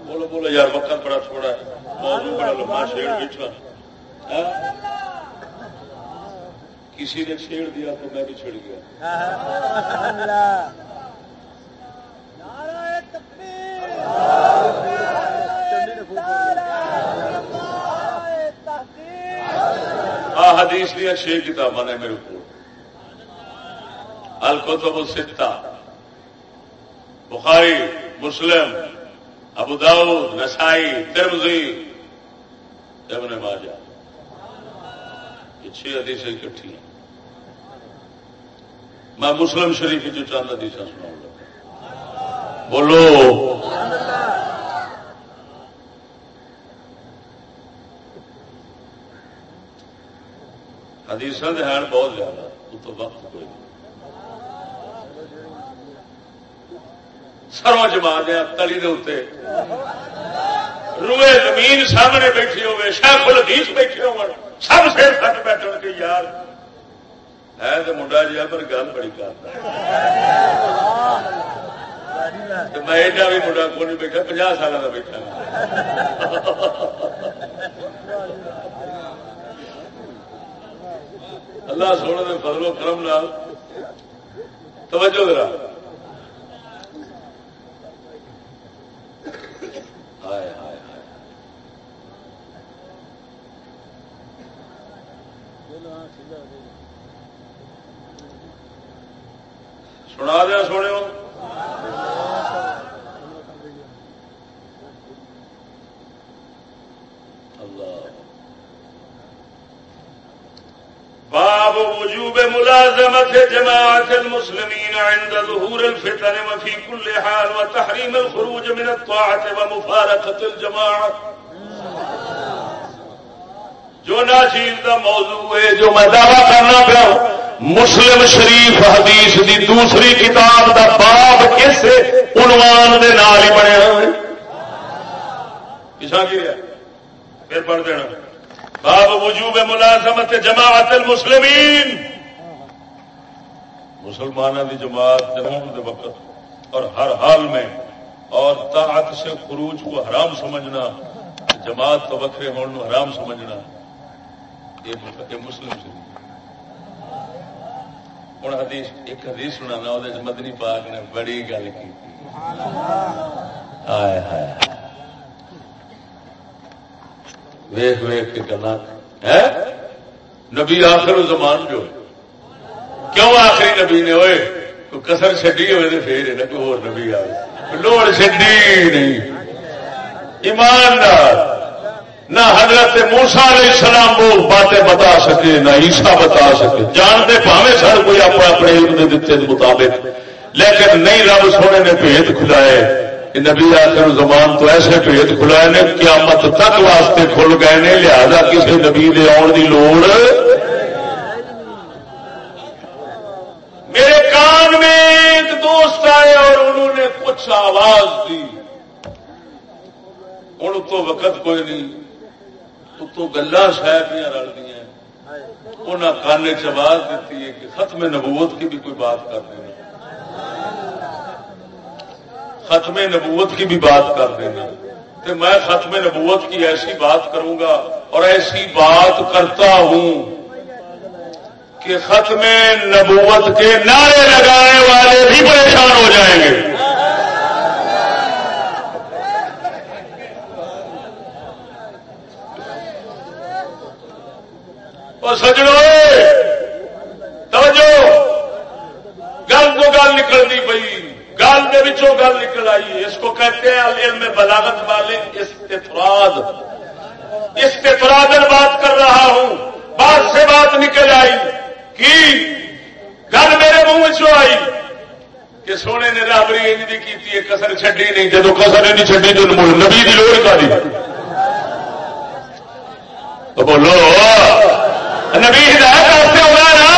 بولو بولو یار، وقت بڑا چھوڑا ہے۔ موضوع بڑا لمبا، شیر بچھا ہاں؟ کسی نے چھیڑ دیا تو میں بھی چھڑ گیا۔ حدیث دیا چھ کتاباں نے میرے کو۔ القتب الستہ۔ بخاری، مسلم، ابو داؤد، نسائی ترمزی ابن ماجہ، یہ چھ حدیث اکٹھی ہیں۔ میں مسلم شریف جو چاند حدیث سناؤں۔ بولو۔ حدیث ہیں بہت زیادہ تو وقت کوئی نہیں۔ سرو جما دیا، تلی دے اتنے روئے زمین سامنے بیٹھے ہوئے شیخ الحدیث بیٹھے ہو سب سر سٹ بیٹھ کے یار ہے تو منڈا جی پر گل بڑی کرتا میں ایڈا بھی منڈا کو نہیں بیٹھا پناہ سال کا بیٹھا۔ اللہ سونے میں فضل و کرم نال۔ توجہ ذرا۔ ہائے ہائے ہائے۔ سنا دیا سونے باب وجوب ملازمة جماعة المسلمين عند ظهور الفتن وفي كل حال وتحريم الخروج من الطاعة ومفارقة الجماعة جو ناچیز کا موضوع ہے، جو میں دعوی کرنا پیا مسلم شریف حدیث دی دوسری کتاب دا باب کس عنوان دے نال ہی بنیا پھر پڑھ دینا۔ باب وجوب ملازمت جماعت المسلمین۔ مسلمانوں کی جماعت دے وقت اور ہر حال میں اور طاعت سے خروج کو حرام سمجھنا، جماعت تو وکرے ہونے حرام سمجھنا، یہ مسلم سے ہوں حدیث ایک حدیث سنانا وہ مدنی پاک نے بڑی گل کی ویخ ویخ کے گلا نبی آخر زمان جو کیوں آخری نبی نے ہوئے کوئی کسر چڈی ہوئے تو پھر نہ کوئی اور نبی آئے لوڑ چڈی نہیں ایماندار نہ حضرت موسا علیہ السلام وہ باتیں بتا سکے، نہ عیسا بتا سکے۔ جانتے پاوے سر کوئی اپنے اپنے علم دیتے مطابق۔ لیکن نہیں رب سونے نے بھید کھلائے۔ نبی آخر زمان تو ایسے بھید کھلائے نے، قیامت تک واسطے کھل گئے نے، لہذا کسی نبی دے آن دی لوڑ۔ میرے کان میں ایک دوست آئے اور انہوں نے کچھ آواز دی۔ ہوں تو وقت کوئی نہیں۔ تو گلا شاید رل دیا انہیں کانے چواز دیتی ہے کہ ختم نبوت کی بھی کوئی بات کر دینا۔ ختم نبوت کی بھی بات کر دینا۔ تو میں ختم نبوت کی ایسی بات کروں گا اور ایسی بات کرتا ہوں کہ ختم نبوت کے نعرے لگانے والے بھی پریشان ہو جائیں گے۔ اور سجڑوں توجہ، گل تو گل نکلتی پی گل کے گل نکل آئی۔ اس کو کہتے ہیں علم بلاغت والے استفراد۔ استفراد بات کر رہا ہوں۔ بات سے بات نکل آئی۔ کی؟ گل میرے منہ چ آئی۔ کہ سونے نے رابری ان کی کسر چڈی نہیں۔ جب کسر نہیں چڈی تو نبی کی لوڑ کاری بولو نبی ہدایت ہو رہا نا۔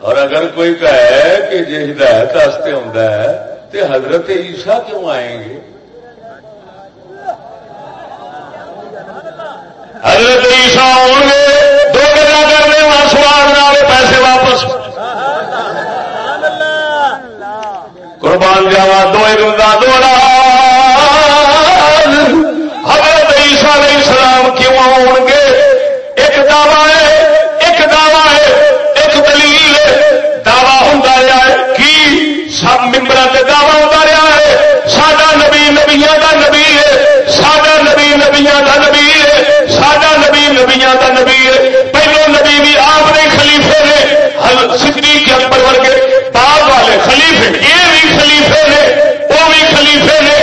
اور اگر کوئی کہے کہ جی ہدایت واسطے آتا ہے تو حضرت عیسا کیوں آئیں گے؟ حضرت عیسا آؤ گے، دو گلا کرنے سوال پیسے واپس۔ قربان جاوا دو گلا دو حضرت عیسا علیہ السلام کیوں آؤ گے؟ ایک دعوی ہے، ایک دعوی ہے دعوی ہوں ہے کی؟ سب ممبر سے دعوی ہوتا رہا ہے۔ سڈا نبی نبیا کا نبی ہے سڈا نبی نبیا کا نبی ہے سڈا نبی نبیا کا نبی ہے۔ پہلو نبی بھی آپ نے خلیفے نے سکری کے اکبر ورگے باغ والے خلیفے، یہ بھی خلیفے نے، وہ بھی خلیفے نے۔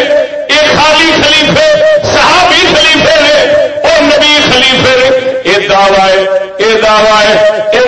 دعوی ہے۔ یہ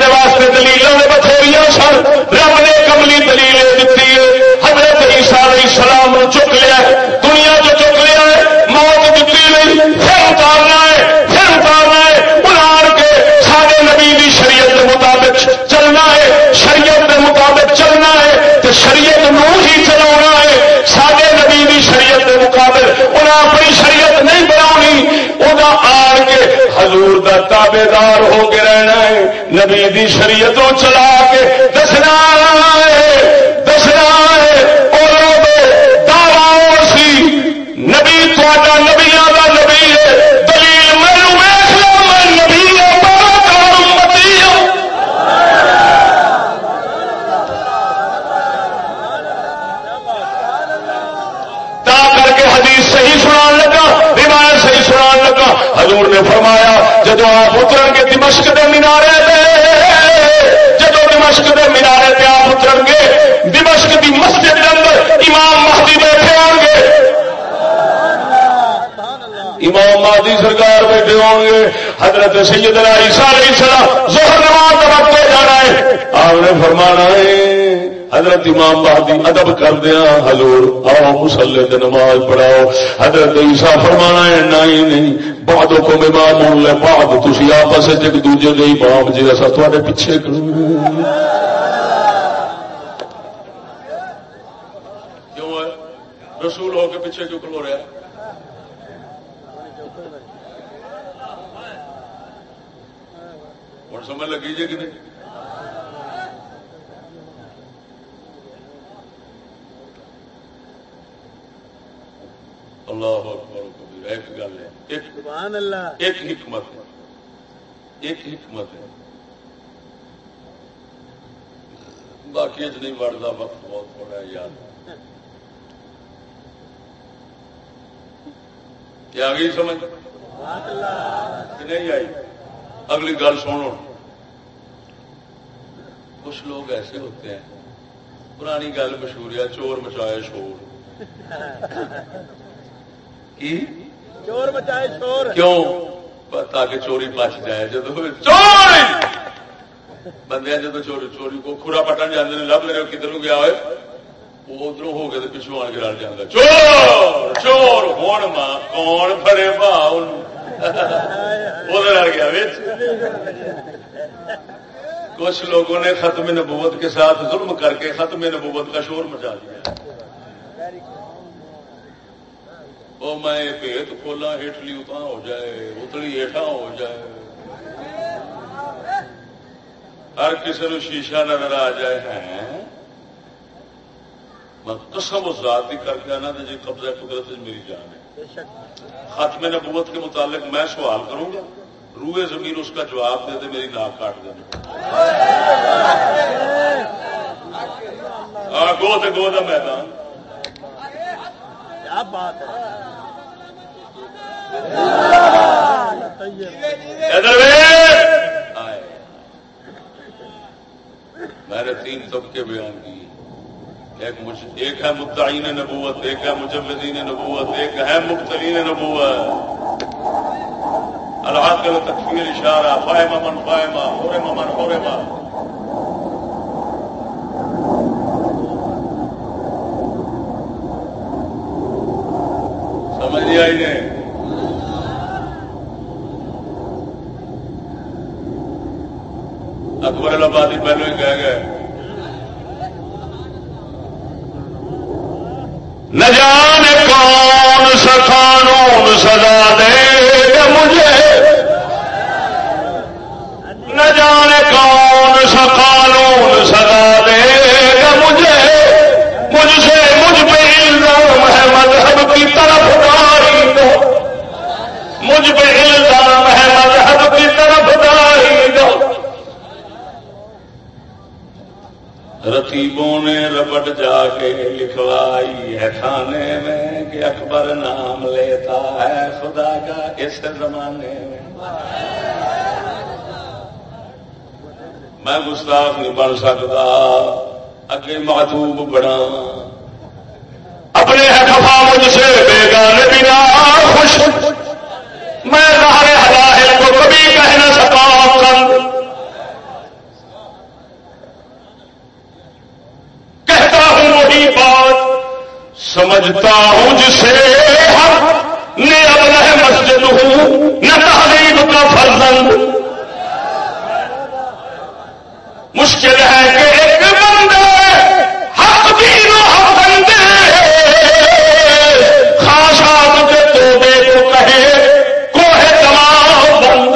تابے دار ہو کے رہنا ہے۔ نبی دی شریعتوں چلا کے دسنا ہے دسنا ہے، اور دعوی سی۔ نبی تا فرمایا جب آپ اتر گے دمشق کے مینارے جب دمشق کے مینارے پہ آپ اتر گے، دمشق کی مسجد کے اندر امام مہدی بیٹھے ہوں گے۔ امام مہدی سرکار بیٹھے ہوں گے۔ حضرت سیدنا عیسیٰ علیہ السلام زہر نماز وقت جانا ہے۔ آپ نے فرمانا ہے، حضرت امام بہادی ادب کر دیا حضور، آؤ مسلے نماز پڑھاؤ۔ حضرت عیسیٰ فرمانا ہے، نہیں نہیں۔ بعد کو امام ہو لے بعد تھی آپس ایک دوجے دے امام جی ایسا تھوڑے پیچھے کیوں ہے رسول ہو کے پیچھے کیوں کلو رہا ہے سمجھ لگی جی کہ نہیں؟ اللہ اکبر. ایک گل ہے۔ ایک حکمت ہے۔ ایک حکمت ہے۔ باقی نہیں بڑھتا وقت بہت تھوڑا ہے یاد۔ کیا آ گئی سمجھ؟ نہیں آئی؟ اگلی گل سنو۔ کچھ لوگ ایسے ہوتے ہیں۔ پرانی گل مشہور ہے چور مچائے شور۔ کی؟ چور مچائے شور کیوں؟ تاکہ چوری بچ جائے جب چور بندے جب چوری چوری کو خورا پٹن جانے لب لے کدھر گیا ہوئے؟ وہ ادھر ہو گئے تو پچھو آن کے رل جانا چور! چور! ہوں ماں، کون فرے بھا وہ گیا کچھ لوگوں نے ختم نبوت کے ساتھ ظلم کر کے ختم نبوت کا شور مچا دیا۔ وہ میں پیت کھولا ہیٹلی اتنا ہو جائے اتلی ہیٹا ہو جائے۔ ہر کسی نو شیشہ نظر آ جائے ہیں۔ میں قسم اس رات ہی کر کے آنا جی قبضہ قدرت میری جان ہے۔ ختم نبوت کے متعلق میں سوال کروں گا۔ روئے زمین اس کا جواب دے دے میری ناک کاٹ گو دے گو دا میدان۔ جی میں نے تین طبقے بیان کیے۔ ایک ہے مدعین نبوت، ایک ہے مجمدین نبوت، ایک ہے مبتلین نبوت۔ العاقل تکفیر اشارہ، فائمہ من فائمہ حرم من حرمہ۔ سمجھ لیا انہیں اکبر آبادی پہلو ہی کہہ گئے۔ نہ جانے کون سا قانون سزا دے مجھے۔ نہ جانے کون سا قانون مجھ پہ الزام ہے مذہب کی طرف داری دو رتیبوں نے ربٹ جا کے لکھوائی ہے کھانے میں کہ اکبر نام لیتا ہے، خدا کا اس زمانے میں۔ میں گستاخ نہیں بن سکتا، اگے محبوب بڑا اپنے ہے خفا مجھ سے بیگان بنا خوش میں ظاہر ہلاہل کو کبھی کہہ نہ سکا کہتا ہوں وہی بات سمجھتا ہوں جسے نے اب نہ مسجد ہوں، نہ تحریر کا فرزند۔ مشکل ہے کہ ایک بندے حق دین و حق بندے۔ خاص آپ کے توبے کو کہے کو ہے تمام بند۔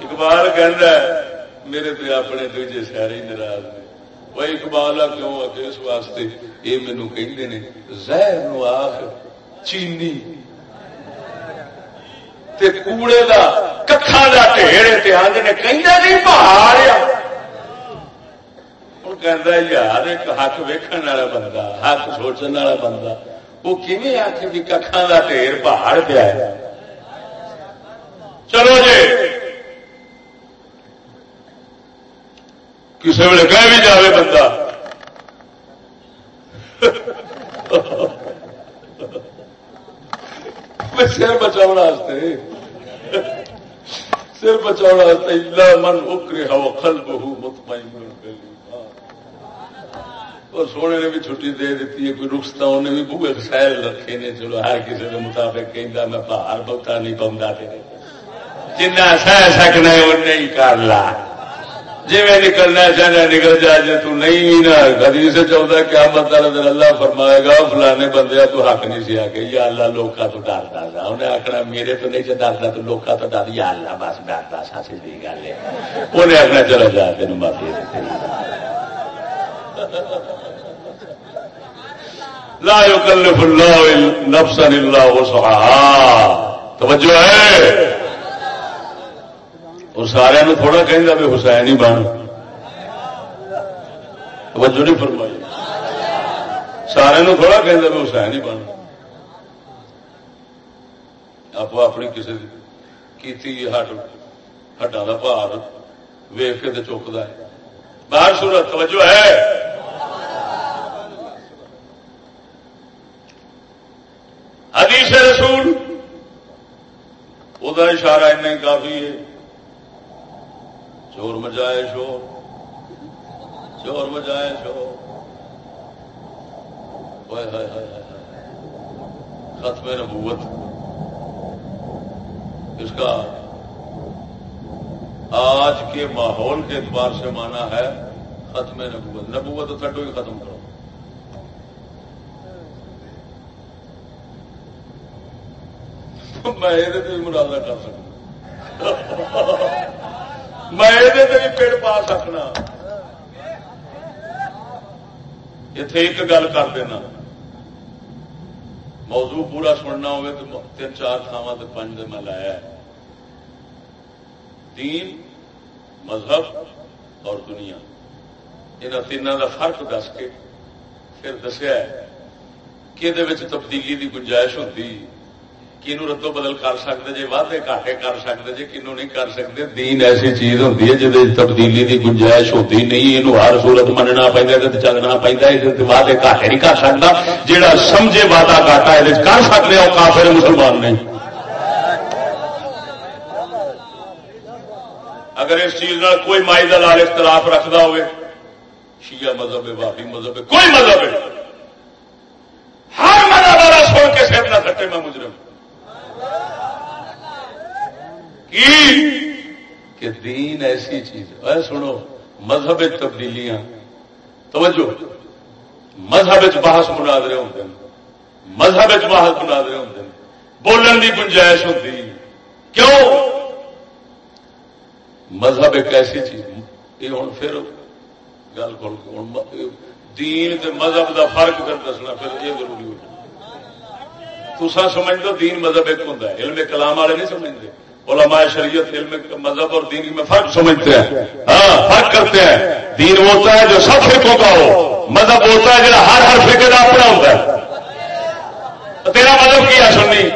اقبال کہہ ہے، میرے پہ اپنے دوجے سارے ناراض نے وہ اقبال کیوں واسطے یہ مینو کہ زہر نو آخ، چینی تے کوڑے دا ککھا دا ڈھیر تے آدھے نے کہیں جی نہیں پہاڑ ہوں کہ یار، ایک حق ویکن والا بندہ حق سوچنے والا بندہ، وہ کھے آخ بھی ککھان کا ڈھیر پہاڑ پیا ہے؟ چلو جی۔ کسی ویل کہہ بھی جائے بندہ۔ سر بچاؤ واسطے سر بچا من اکرے ہو خل بہو مطمئن اور سونے نے بھی چھٹی دے دیتی ہے، کوئی رخصتا انہیں بھی بوے سیل رکھے نے۔ چلو، ہر کسی کے مطابق کہ میں باہر بہتا نہیں پاؤں جنا سہ سکنا ان ہی کر لا جی میں نکلنا چاہنا نکل جا جی تو نہیں نا کدی سے چاہتا کیا مطلب اللہ فرمائے گا، فلانے بندے تو حق نہیں سی آ کے، یا اللہ لوکا تو ڈرتا تھا انہیں آخنا میرے تو نہیں ڈرتا تو لوکا تو ڈر۔ یا اللہ، بس ڈرتا سا سی گل ہے۔ انہیں آخنا چلا جا تین معافی لا يكلف الله نفسا الا وسعها توجہ ہے؟ اور سارے نو تھوڑا کہیں بھی حسین ہی بن۔ توجہ نہیں فرمائی۔ سارے نو تھوڑا کہیں بھی حسین ہی بن۔ آپ اپنی کسی کی ہٹ ہڈا کا بھار ویخ کے چکتا ہے۔ باہر صورت توجہ ہے۔ حدیث رسول وہ اشارہ ان کافی ہے۔ چور مجائے شور۔ چور مجائے شور۔ ختم نبوت۔ اس کا آج کے ماحول کے اعتبار سے مانا ہے ختم نبوت۔ نبوت تو تھڈو ہی ختم کرو۔ میں یہ مرادہ کر سکتا۔ میں یہ پیڑ پا سکنا۔ اتے ایک گل کر دینا۔ موضوع پورا سننا ہوگا تو تین چار تھاوا تو پانچ دن میں لایا ہے۔ دین مذہب اور دنیا۔ ان تینوں کا فرق دس کے پھر دسیا کہ تبدیلی کی گنجائش ہوتی کنو ردو بدل کر سکتے جی وادے کاٹے کر سکتے جی کنو نہیں کر سکتے دین ایسی چیز ہوتی ہے جی تبدیلی کی گنجائش ہوتی نہیں یہ ہر صورت مننا پہنتا چلنا پہنتا وادے کاٹے نہیں کر سکتا جہاں سمجھے وادا کاٹا یہ کر سکتے وہ کافر مسلمان نہیں اگر اس چیز کوئی مائی دلال اختلاف رکھتا ہوئے شیعہ مذہب ہے بابی مذہب ہے کوئی مذہب ہے ہر مذہب والا سن کے سر نہ سکے میں مجرم ہوں کہ دین ایسی چیز ہے۔ سنو، مذہب تبدیلیاں۔ توجہ۔ مذہب بحث مناظرے ہوتے ہیں۔ مذہب بحث مناظرے ہوتے ہیں۔ بولن کی گنجائش ہوتی کیوں؟ مذہب ایک ایسی چیز یہ ہوں پھر گل کھول دین تے مذہب دا فرق کر دسنا پھر یہ ضروری ہو تسا سمجھ دو دین مذہب ایک ہوں علم کلام والے نہیں سمجھتے علماء شریعت، علم مذہب اور دین میں فرق سمجھتے ہیں۔ ہاں فرق کرتے ہیں۔ دین ہوتا ہے جو سب فرقوں کا ہو۔ مذہب ہوتا ہے جہاں ہر ہر فرقے کا اپنا ہوتا ہے۔ تیرا مذہب کیا سننی؟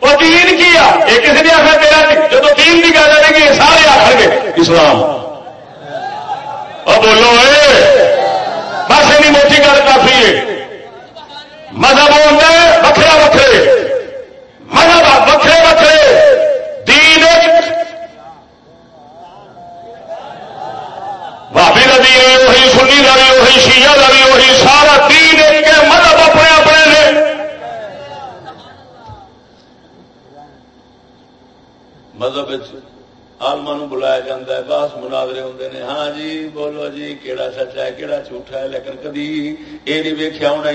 وہ دین کیا؟ یہ کسی نے آخر تیرا؟ جب دین کی گل آئے گی سارے آخر گے۔ اسلام۔ اور بولو، اے! بس اینی موٹی گل کافی ہے۔ مذہب ہوتا ہے وکھرا وکھرے۔ مذہب وکھرے وکھرے۔ دین بھابی کا دین وہی سنی کا بھی، وہی شیعہ کا بھی، وہی سارا دین ایک مطلب اپنے اپنے نے۔ مذہب آلما نو بلایا جاتا ہے بس مناظرے ہوں نے ہاں جی بولو جی کہڑا سچا ہے کہڑا جھوٹا ہے لیکن کدی یہ نہیں ویکیا ہونا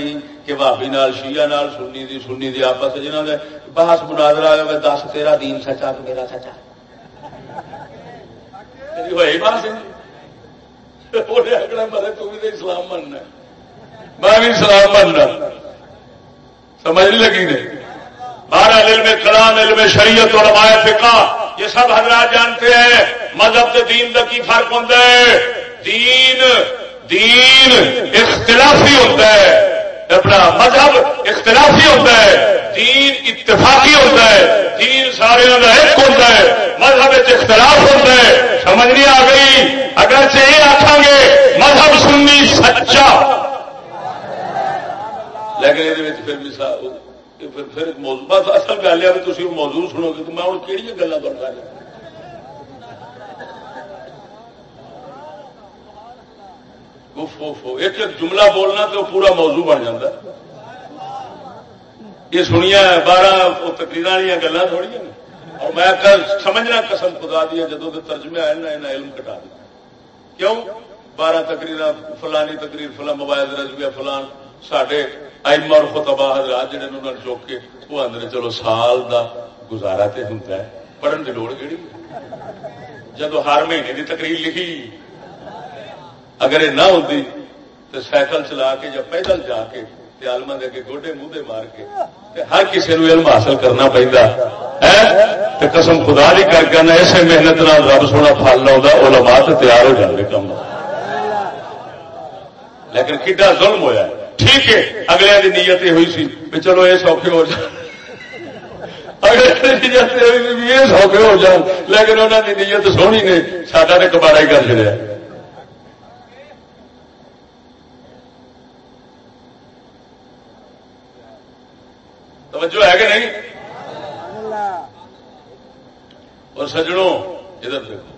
کہ بھابی نال شیعہ نال سنی دی سنی دی آپس جنہوں نے بحث مناظرہ ہوئے دس تیرا دین سچا تو میرا سچا ہوئی بس مرے تو بھی اسلام مننا میں بھی اسلام مننا سمجھ نہیں لگی نے بارہ علم کلام، علم شریعت اور روایت فقہ، یہ سب حضرات جانتے ہیں، مذہب سے دین کا کی فرق ہوتا ہے۔ دین دین اختلافی ہوتا ہے۔ اپنا مذہب اختلافی ہوتا ہے۔ دین اتفاقی ہوتا ہے۔ دین سارے ایک ہوتا ہے۔ مذہب اختلاف ہوتا ہے۔ سمجھ نہیں آ گئی؟ اگر یہ آخان گے، مذہب سننی سچا۔ لیکن یہ پھر پھر پھر ایک موضوع بس اصل گل ہے موضوع سنو گے تو میں ہوں رہا ایک ایک جملہ بولنا تو پورا موضوع بن جاتا یہ سنیا بارہ تقریر والی گلا تھوڑی ہیں اور میں کل سمجھنا قسم خدا دیا جدو کے ترجمے آئے نا انہیں علم کٹا دیا کیوں بارہ تقریر فلانی تقریر فلاں موبائل رج گیا فلان ساڈے آئم اور خطبا حضرات جڑے انہوں نے چوک کے وہ آدھے چلو سال دا گزارا تو ہوں پڑھن کی لوڑ کہڑی جدو ہر مہینے کی تقریر لکھی اگر یہ نہ ہوتی تو سائیکل چلا کے یا پیدل جا کے آلما دے کے گوڈے منہ مار کے ہر کسی نو علم حاصل کرنا پہنتا قسم خدا دی کر کے اسے محنت نال رب سونا پل لا علماء تو تیار ہو جائے کم لیکن کڈا ظلم ہویا ہے ٹھیک ہے، اگلے کی نیت یہ ہوئی سی بھی چلو یہ سوکھے ہو جائے یہ سوکھے ہو جان لیکن انہوں نے نیت سونی نے، ساڈا نے کباڑا ہی کر چلیا توجہ ہے کہ نہیں؟ اور سجڑوں ادھر دیکھو۔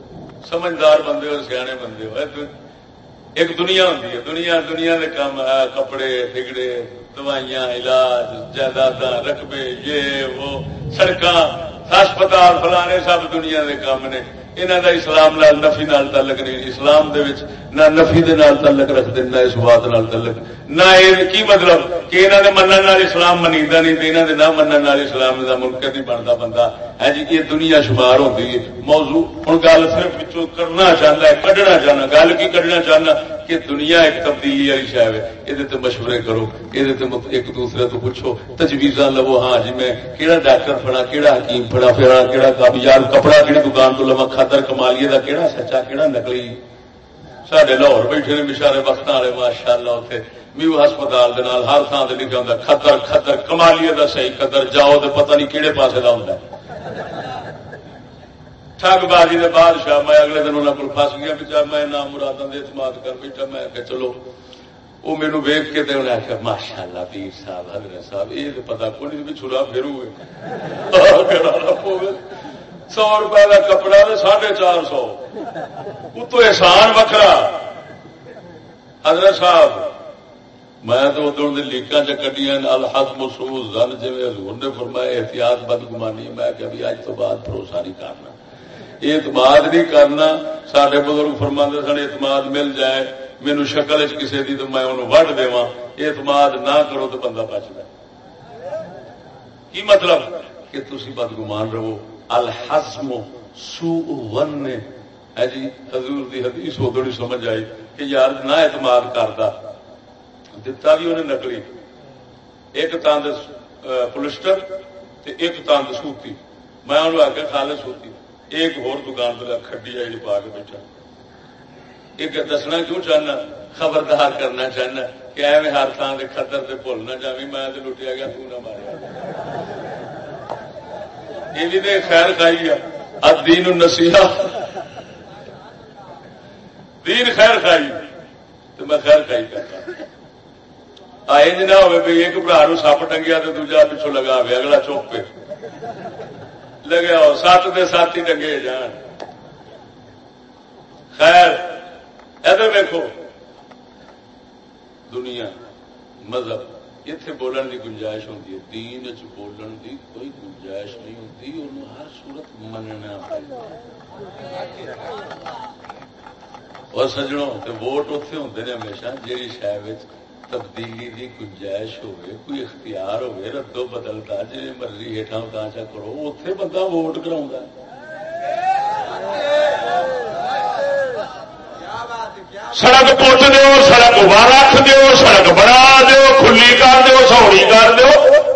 سمجھدار بندے اور سیانے بندے ہو ایک دنیا ہوتی ہے، دنیا دنیا کے کام کپڑے ٹگڑے دوائیاں، علاج جائیداد رقبے، یہ، وہ سڑک ہسپتال فلانے سب دنیا کے کام نے۔ انہوں کا اسلام نال نفی نال تعلق نہیں۔ اسلام دے وچ نہ نفی دے نال تعلق رکھتے نہ اس بات نال تعلق۔ نہ یہ کی مطلب؟ کہ انہوں نے منع اسلام منیتا نہیں انہوں نہ منع اسلام کا منکر نہیں بنتا بندہ ہے ہاں جی یہ دنیا شمار ہوتی ہے۔ موضوع ہوں گل صرف کرنا چاہتا ہے، کڈنا چاہنا گل کی کڈنا چاہنا کہ دنیا ایک تبدیلی والی شاید ہے۔ یہ مشورے کرو یہ ایک دوسرے تو پوچھو تجویز لو۔ ہاں جی میں کہڑا ڈاکٹر پڑا کہڑا حکیم پڑا پھر کہڑا کامیاب کپڑا کہڑی دکان تو لوا خطر کمالیے کا کہڑا سچا کہڑا نکلی۔ سڈے لاہور بیٹھے نے بچارے وقت والے ماشاء اللہ اتنے میو ہسپتال ہر تھان سے لکھا ہوں خطر خطر، کمالیے کا صحیح خطر، جاؤ تو پتہ نہیں کہڑے پاسے کا ہوں ٹگ بازی کے بادشاہ، میں اگلے دن انہوں کو فس گیا بچا میں نام مرادوں کے اعتماد کر بیٹھا، میں کہ چلو وہ میرے ویگ کے انہیں آخیا ماشاء اللہ پیر صاحب، حضرت صاحب، یہ تو پتا کو نہیں چھلا پھر سو روپئے کا کپڑا ساڑھے چار سو۔ اتو احسان وکرا حضرت صاحب، میں تو ادھر لیکاں چڈیا الحد محسوس زن جی حضور نے فرمایا، احتیاط بدگمانی، میں کہ ابھی اج تو بعد بھروسہ نہیں کرنا۔ اعتماد نہیں کرنا۔ سڈے بزرگ فرما سن، اعتماد مل جائے۔ مینو شکل کسی کی تو میں انہوں وڈ دوا اعتماد نہ کرو تو بندہ بچتا کی مطلب؟ کہ تھی بدگمان رہو۔ الحسم سو ون نے جی حضور دی حدیث ادو نہیں سمجھ آئی کہ یار نہ اعتماد کرتا۔ دتا بھی انہیں نکلی۔ ایک تاند پولسٹر ایک تاند سوتی۔ میں انہوں آ کے خالے سوتی۔ ایک ہور دکان پہ کھڈی آئی پا کے بیٹھا۔ ایک دسنا کیوں چاہنا خبردار کرنا چاہنا کہ ایویں ہر تھان کے خطر سے بھول نہ جاوی میں لٹیا گیا تو نہ ماریا یہ بھی خیر کھائی ہے دین نسیحا دین خیر کھائی تو میں خیر کھائی کرتا آئے نہ ہو ایک برا نو سپ ٹنگیا تو دوجا پچھو لگا ہوئے اگلا چوک پہ لگیا سات دے سات ہی ٹنگے جان خیر ادھر دیکھو۔ دنیا، مذہب اتنے بولن کی گنجائش ہوتی ہے۔ دین چ بولن کی کوئی گنجائش نہیں ہوتی انہوں ہر صورت مننا اور سجڑوں ووٹ اتے ہوتے ہیں ہمیشہ جی شہر تبدیلی کی گنجائش ہوئے کوئی اختیار ہوئے ردو بدلتا جی مرضی ہیٹھا اتنا کرو اتے بندہ ووٹ کرا سڑک پوچھ دو سڑک باہر رکھ دو سڑک بنا دو کھلی کر دو سوڑی کر دو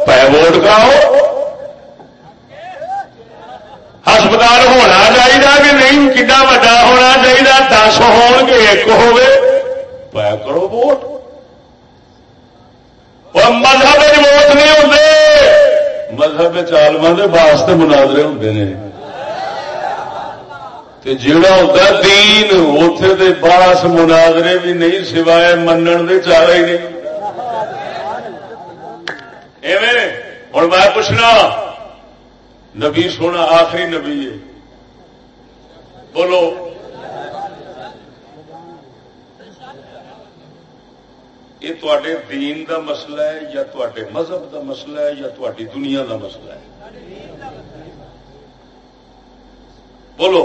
پہ ووٹ کراؤ۔ ہسپتال ہونا چاہیے کہ نہیں کنا وا ہونا چاہیے دس ہو گے ایک ہوے پہ کرو ووٹ۔ مذہب ووٹ نہیں ہوتے مذہب چالما کے واسطے مناظرے ہوتے ہیں جڑا ہوتا دین اتے باس مناظرے بھی نہیں سوائے منن دے چار ہی نہیں ہوں میں پوچھنا نبی سونا آخری نبی ہے بولو یہ تے دین دا مسئلہ ہے یا تے مذہب دا مسئلہ ہے یا تاری دنیا دا مسئلہ ہے بولو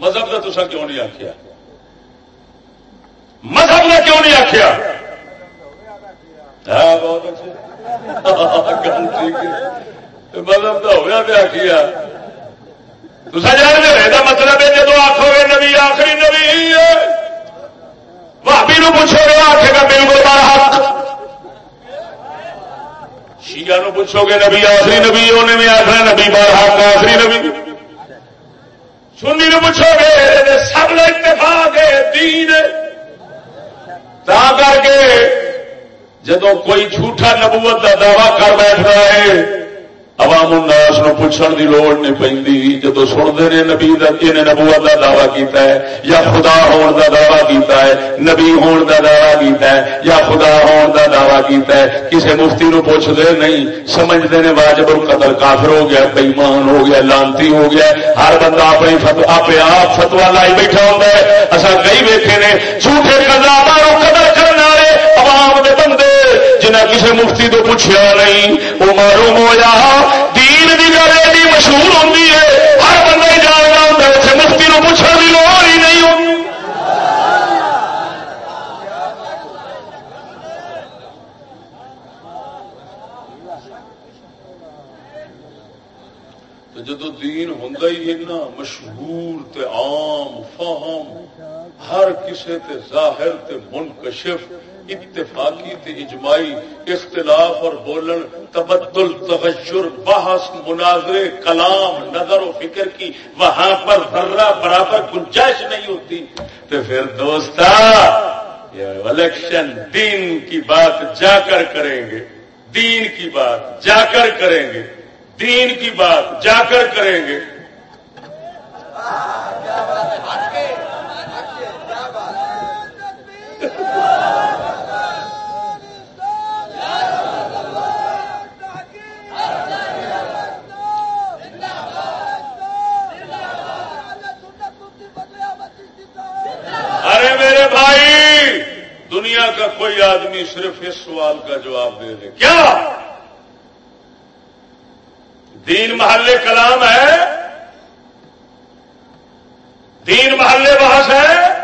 مذہب کا تصا کیوں نہیں آخیا مذہب نے کیوں نہیں آخیا بہت اچھا مذہب کا ہوا تو آخیا تصا جانتے ہو مطلب ہے جب آخو گے نبی، آخری نبی بھابی نو پوچھو گے آخے گا بالکل حق۔ شیعہ نو پوچھو گے، نبی آخری نبی انہیں بھی آخر نبی بار حق، آخری نبی۔ سنی نو پوچھو گے سب اتفاق ہے، دین تا کر کے جدو کوئی جھوٹا نبوت کا دعوی کر بیٹھ رہا ہے عوام الناس نو پوچھن دی لوڑ نہیں پی جدو سنتے ہیں نبی دا نے نبوت کا دعوی کیتا ہے، یا خدا ہون دا دعوی کیتا ہے، نبی ہون دا دعوی کیتا ہے، یا خدا ہون دا دعوی کیتا ہے، کسے مفتی نو پوچھتے نہیں، سمجھتے ہیں واجب القتل کافر ہو گیا بےمان ہو گیا، لانتی ہو گیا، ہر بندہ اپنی فتوا آپ آپ فتوا لائی بیٹھا ہوتا ہے۔ اصا کئی ویٹے نے جھوٹے قضا قدر قدر کرنے والے عوام دے بندے جنہیں کسی مفتی تو پوچھا نہیں، وہ معلوم ہوا دین کی گل ایڈی مشہور ہوتی ہے، ہر بندہ جاننا ہوتا ہے مفتی کو پوچھنے کی لوڑ ہی نہیں ہوتی جدو دین ہوں ہی نا مشہور تے عام فاہم ہر کسے تے ظاہر تے منکشف اتفاقی تے اجماعی اختلاف اور بولن، تبدل، تغیر، بحث، مناظرے، کلام، نظر و فکر کی وہاں پر ذرہ برابر گنجائش نہیں ہوتی۔ تو پھر دوست الیکشن دین کی بات جا کر کریں گے۔ دین کی بات جا کر کریں گے۔ دین کی بات جا کر کریں گے۔ ارے میرے بھائی، دنیا کا کوئی آدمی صرف اس سوال کا جواب دے دے۔ کیا؟ دین محلے کلام ہے؟ دین محلے بحث ہے؟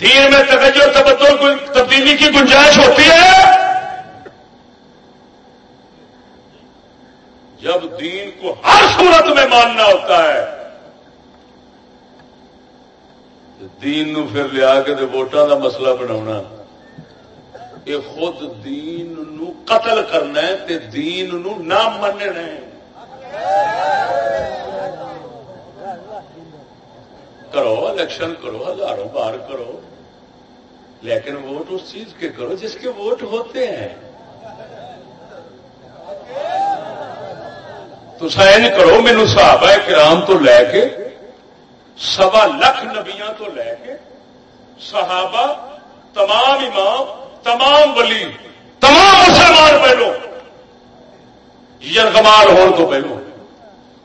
دین میں توجہ تبدل تبدیلی کی گنجائش ہوتی ہے؟ جب دین کو ہر صورت میں ماننا ہوتا ہے دین نو پھر لیا کے ووٹان کا مسئلہ بنا یہ خود دین نو قتل کرنا ہے تے دین نو نہ مننا ہے۔ کرو، الیکشن کرو، ہزاروں بار کرو۔ لیکن ووٹ اس چیز کے کرو جس کے ووٹ ہوتے ہیں۔ تو سائن کرو، مینو صحابہ کرام تو لے کے، سوا لکھ نبیاں تو لے کے، صحابہ، تمام امام، تمام ولی، تمام مسلمان پہلو۔ یرغمال ہون تو پہلو۔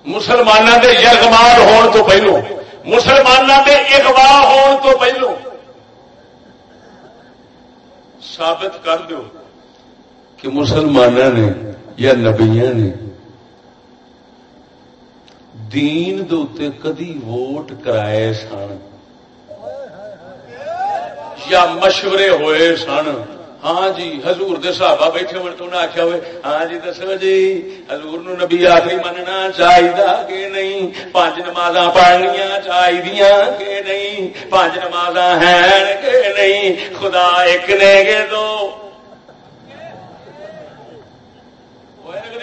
مسلمانوں کے یرغمال ہون تو پہلو۔ مسلمانوں کے اغوا ہون تو پہلو ثابت کر دو کہ مسلمانوں نے یا نبیا نے دین دے کدی ووٹ کرائے سن یا مشورے ہوئے سن ہاں جی حضور دے صحابہ بیٹھے من تو آخیا ہوئے ہاں جی دسو جی حضور نو نبی آخری مننا چاہیے کہ نہیں؟ پانچ نماز پڑھنیا چاہیے کہ نہیں؟ پانچ نماز ہیں کہ نہیں؟ خدا ایک نے گے دو۔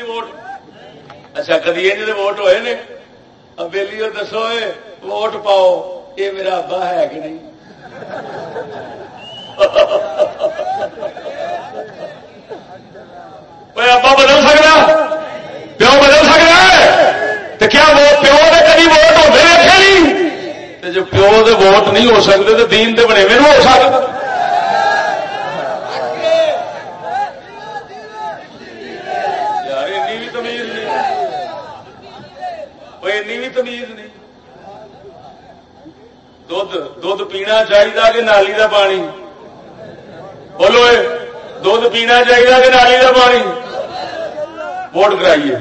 ووٹ؟ اچھا کدی ووٹ ہوئے نے؟ ابیلی دسو ووٹ پاؤ، یہ میرا ابا ہے کہ نہیں؟ ابا بدل سکتا پیو بدل سکتا تو کیا وہ پیو کے کبھی ووٹ ہوتے رکھے نہیں جب پیو کے ووٹ نہیں ہو سکتے تو دین دے بنے میں ہو سکتا تمیز نہیں دھد پینا چاہیے کہ نالی کا پانی بولو دھد پینا چاہیے کہ نالی کا پانی؟ ووٹ کرائیے۔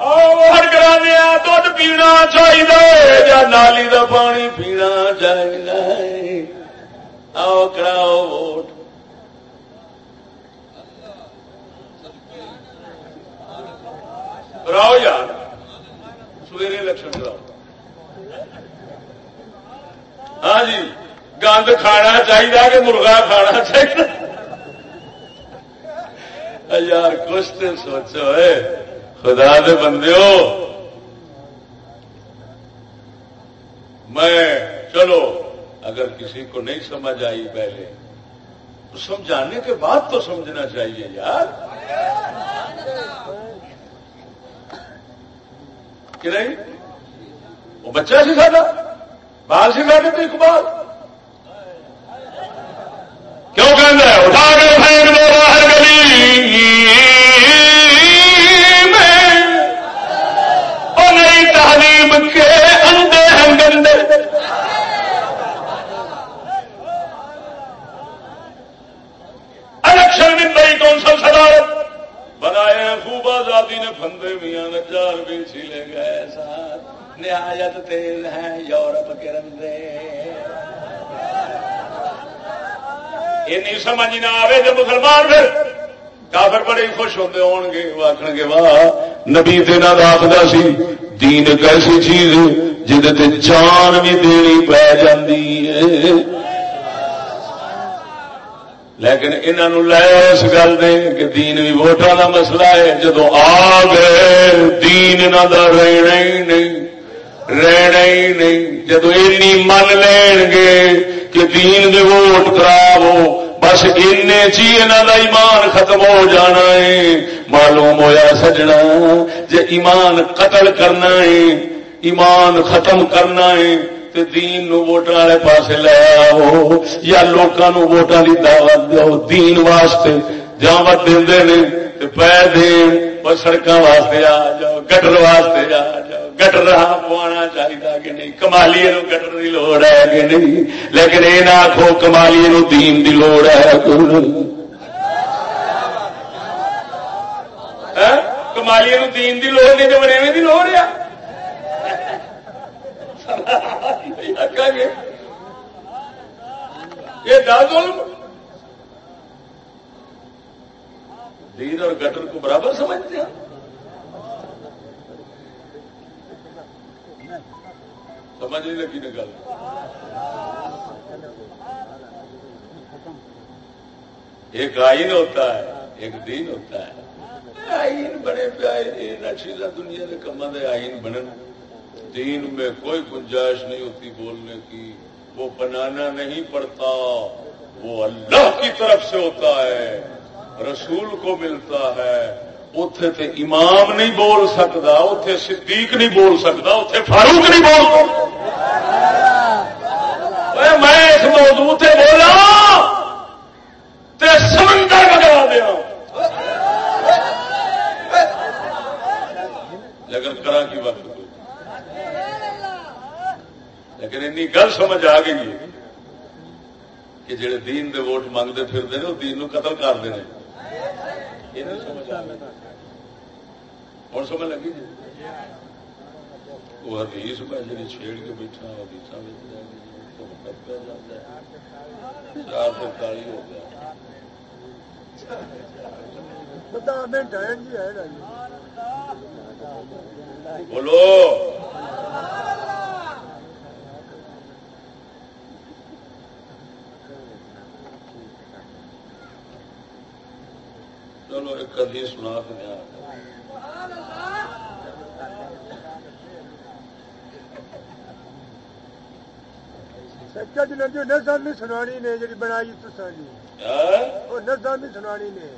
ووٹ کرا دیا دھد پینا چاہیے یا نالی کا پانی پینا چاہیے؟ آؤ، کراؤ ووٹ۔ کراؤ یار۔ سویرے الیکشن کراؤ۔ ہاں جی۔ گند کھانا چاہیے، کہ مرغا کھانا چاہیے۔ یار، کچھ تو سوچو ہے خدا دے بندے ہو میں، چلو، اگر کسی کو نہیں سمجھ آئی پہلے، تو سمجھانے کے بعد تو سمجھنا چاہیے یار۔ کہ نہیں؟ وہ بچہ سکھاتا بال سکھاتے تو اقبال؟ کیوں کہنا ہے اٹھا کے پھینک دو باہر گلی۔ میں اور نئی تعلیم کے اندے ہیں گندے الیکشن بھی نئی کونسل صدارت۔ بنائے ہیں خوب آزادی نے فندے میاں نجار بھی چھیلے گئے ساتھ۔ نہایت تیز ہیں یورپ کے رندے۔ یہ نہیں سمجھ نہ آئے جو مسلمان پھر کافر بڑے خوش ہوتے ہون گے وہ آخر گے واہ نبی تینا آخر سی دین ایک ایسی چیز جہد جان بھی دینی پی جاتی ہے لیکن انہوں لے اس گل دے کہ دین بھی ووٹان کا مسئلہ ہے جدو آ گئے دین انہوں کا رہنا ہی نہیں رہنا ہی نہیں جدو اینی من لین گے کہ دین دے ووٹ خراب ہو بس این چی انہوں کا ایمان ختم ہو جانا ہے۔ معلوم ہویا سجنا جے ایمان قتل کرنا ہے۔ ایمان ختم کرنا ہے۔ تے دین نو ووٹاں والے پاسے لے آو یا لوکاں نو ووٹاں دی دعوت دیو دین واسطے۔ دعوت دیندے نے تے پے دین او واسطے آ جاؤ گٹر واسطے آ جاؤ گٹر رہا پوانا چاہیے کہ نہیں کمالی گٹر دی لوڑ ہے کہ نہیں لیکن اے نہ آکھو کمالی دین دی لوڑ ہے کمالی دین دی لوڑ نہیں تے بنیویں دی لوڑ ہے یہ ظلم دین اور گٹر کو برابر سمجھتے ہیں؟ سمجھ نہیں لگی نا گل۔ ایک آئین ہوتا ہے، ایک دین ہوتا ہے۔ آئین بنے پہ چیزاں دنیا کے کما دے آئین بنن۔ دین میں کوئی گنجائش نہیں ہوتی بولنے کی۔ وہ بنانا نہیں پڑتا، وہ اللہ کی طرف سے ہوتا ہے۔ رسول کو ملتا ہے اتے تے امام نہیں بول سکتا اتے صدیق نہیں بول سکتا اتے فاروق نہیں بول سکتا میں اس موضوع سے بولا تے سمندر بگڑا دیا لیکن کرا کی وقت لیکن این گل سمجھ آ گئی ہے کہ جڑے دین دے ووٹ منگتے پھرتے ہیں، وہ دین نو قتل کرتے ہیں ہوں سمجھ لگی جی؟ وہ حدیث میں جی چھیڑ کے بیٹھا حدیث چار پینتالی ہو گیا۔ بولو۔ چلو ایک کدی سنا دیا سچا جی سنانی نے جی بنائی تو سانی وہ بھی سنانی نے۔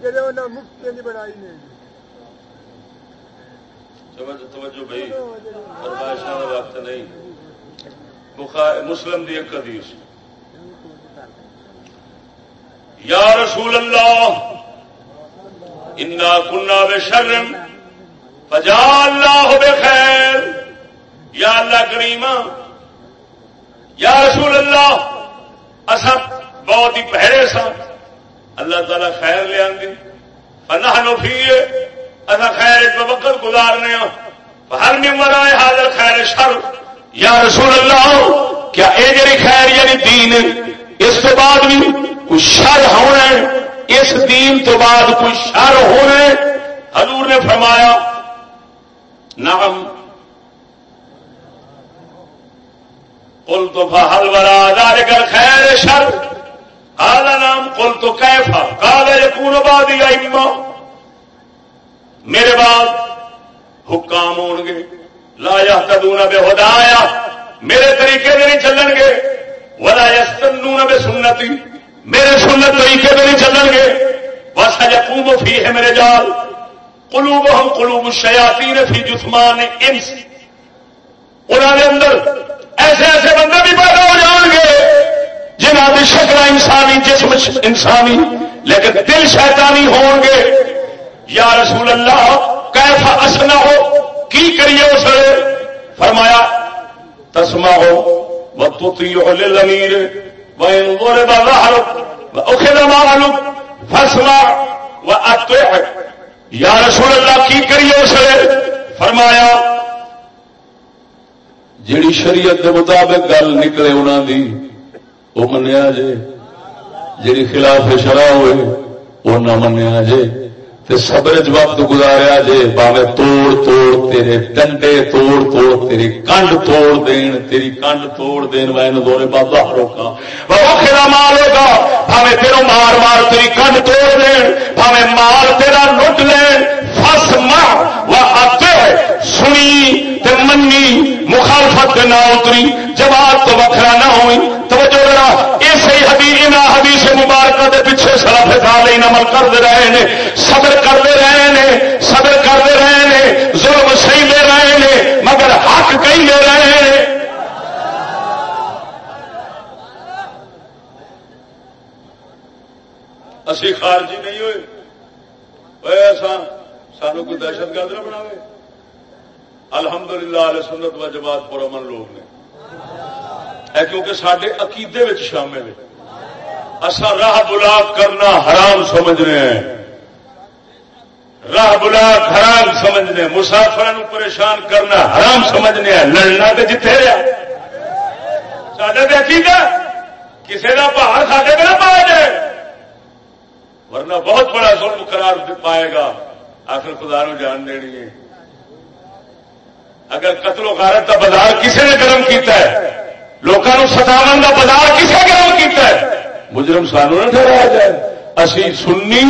جی انہیں بنائی نے۔ توجہ بھائی فرمائشاں کا وقت نہیں۔ مسلم دی ایک حدیث۔ یا رسول اللہ انا کنا بے شرم فجا اللہ بے خیر یا اللہ کریم یا رسول اللہ اصا بہت ہی پہرے سا اللہ تعالی خیر لیا اللہ نفی اصا خیر وقت گزارنے ہر نمبر آئے حاضر خیر شر۔ یا رسول اللہ، کیا اے جی خیر یعنی دین، اس کے بعد بھی کچھ شر ہونا ہے۔ اس دین تو بعد کچھ شر ہونا حضور نے فرمایا نام کل تو ہل برا دار کر خیر شر. آلہ نام کل تو کیفا کالے کون بادی اما میرے بعد حکام ہو گے. لا یا تدونا بے ہدایا میرے طریقے نہیں چلن گے. ولا یستنون بے سنتی میرے سنت طریقے نہیں چلن گے۔ بس یقوم فی ہے میرے جال۔ قلوب ہم قلوب شیاتی فی جسمان انس۔ انہوں نے اندر ایسے ایسے بندے بھی پیدا ہو جان گے جنہ کی شکل انسانی، جسم انسانی، لیکن دل شیطانی ہون گے۔ یا رسول اللہ کیفا اسنا ہو، کی کریے اس فرمایا تسما ہو وہ تو لمیر فسما یا رسول اللہ کی کریے اس فرمایا، جیڑی شریعت کے مطابق گل نکلے انہوں دی وہ منیا جے، جیڑی خلاف شرح ہوئے وہ نہ منیا جے۔ تے صبر وقت گزاریا جے، باوے توڑ توڑ تیرے ڈنڈے توڑ توڑ، تیری کنڈ توڑ دین، تیری کنڈ توڑ دین میں دورے بابا روکا وہ مال ہوگا، باوے تیرو مار مار تیری کنڈ توڑ دین، باوے مال تیرا لٹ لین۔ فس مر وہ سنی تے منی، مخالفت نہ اتری۔ جواب تو وکرا نہ ہوئی۔ توجہ ذرا اسی حدیث نہ حدیث مبارکہ دے پیچھے سلف صالحین عمل کرتے رہے نے۔ صبر کرتے رہے نے، صبر کرتے رہے نے، ظلم صحیح لے رہے نے، مگر حق کئی لے رہے ہیں اسی خارجی نہیں ہوئے۔ ایسا، سانو کوئی دہشت گرد نہ بناوے۔ الحمدللہ، علیہ سنت و جماعت پر امن لوگ نے۔ ہے کیونکہ سڈے عقیدے شامل اصا راہ بلاک کرنا حرام سمجھنے ہیں۔ راہ بلاک حرام سمجھنے مسافر پریشان کرنا حرام سمجھنے ہیں۔ لڑنا تو جتنے رہا سڈے تو عقیدہ کسی کا پہاڑ سڈے پہ نہ پایا جائے۔ ورنہ بہت بڑا ظلم قرار پائے گا۔ آخر خدا نو جان دینی ہے۔ اگر قتل و غارت کا بازار کسی نے گرم کیتا ہے؟ لوگوں ستاون کا بازار کسے گرم کیتا ہے؟ مجرم سانو نہ ٹھہرایا جائے۔ اسی سنی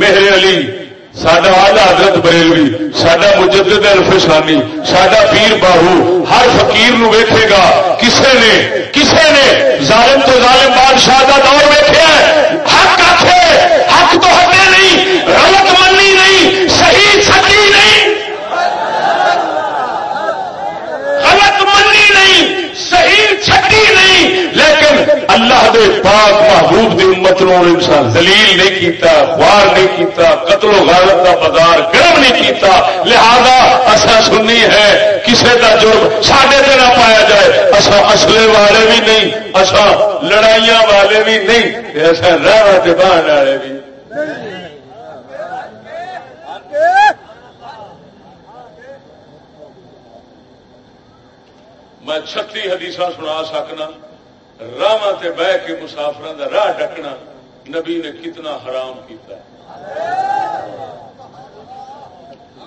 مہر علی سڈا آلہ حضرت بریلوی سڈا مجدد الفسانی سڈا پیر باہو، ہر فقیر نو ویکھے گا، کسے نے کسے نے ظالم تو ظالم بادشاہ کا دور ویکھے حق آخے حق تو ہٹے نہیں غلط منی نہیں صحیح سچی نہیں صحیح چھٹی نہیں لیکن اللہ دے پاک محبوب دی امت نو انسان دلیل نہیں کیتا، خوار نہیں کیتا، قتل و غارت کا بازار گرم نہیں کیتا۔ لہذا اصا سننی ہے کسی کا جرم سڈے سے نہ پایا جائے۔ اصا اصلے والے بھی نہیں اصا لڑائیاں والے بھی نہیں ایسا رہ بہن والے بھی۔ میں چھتی حدیث سنا سکنا۔ راہ بہ کے مسافر کا راہ ڈکنا نبی نے کتنا حرام کیتا ہے۔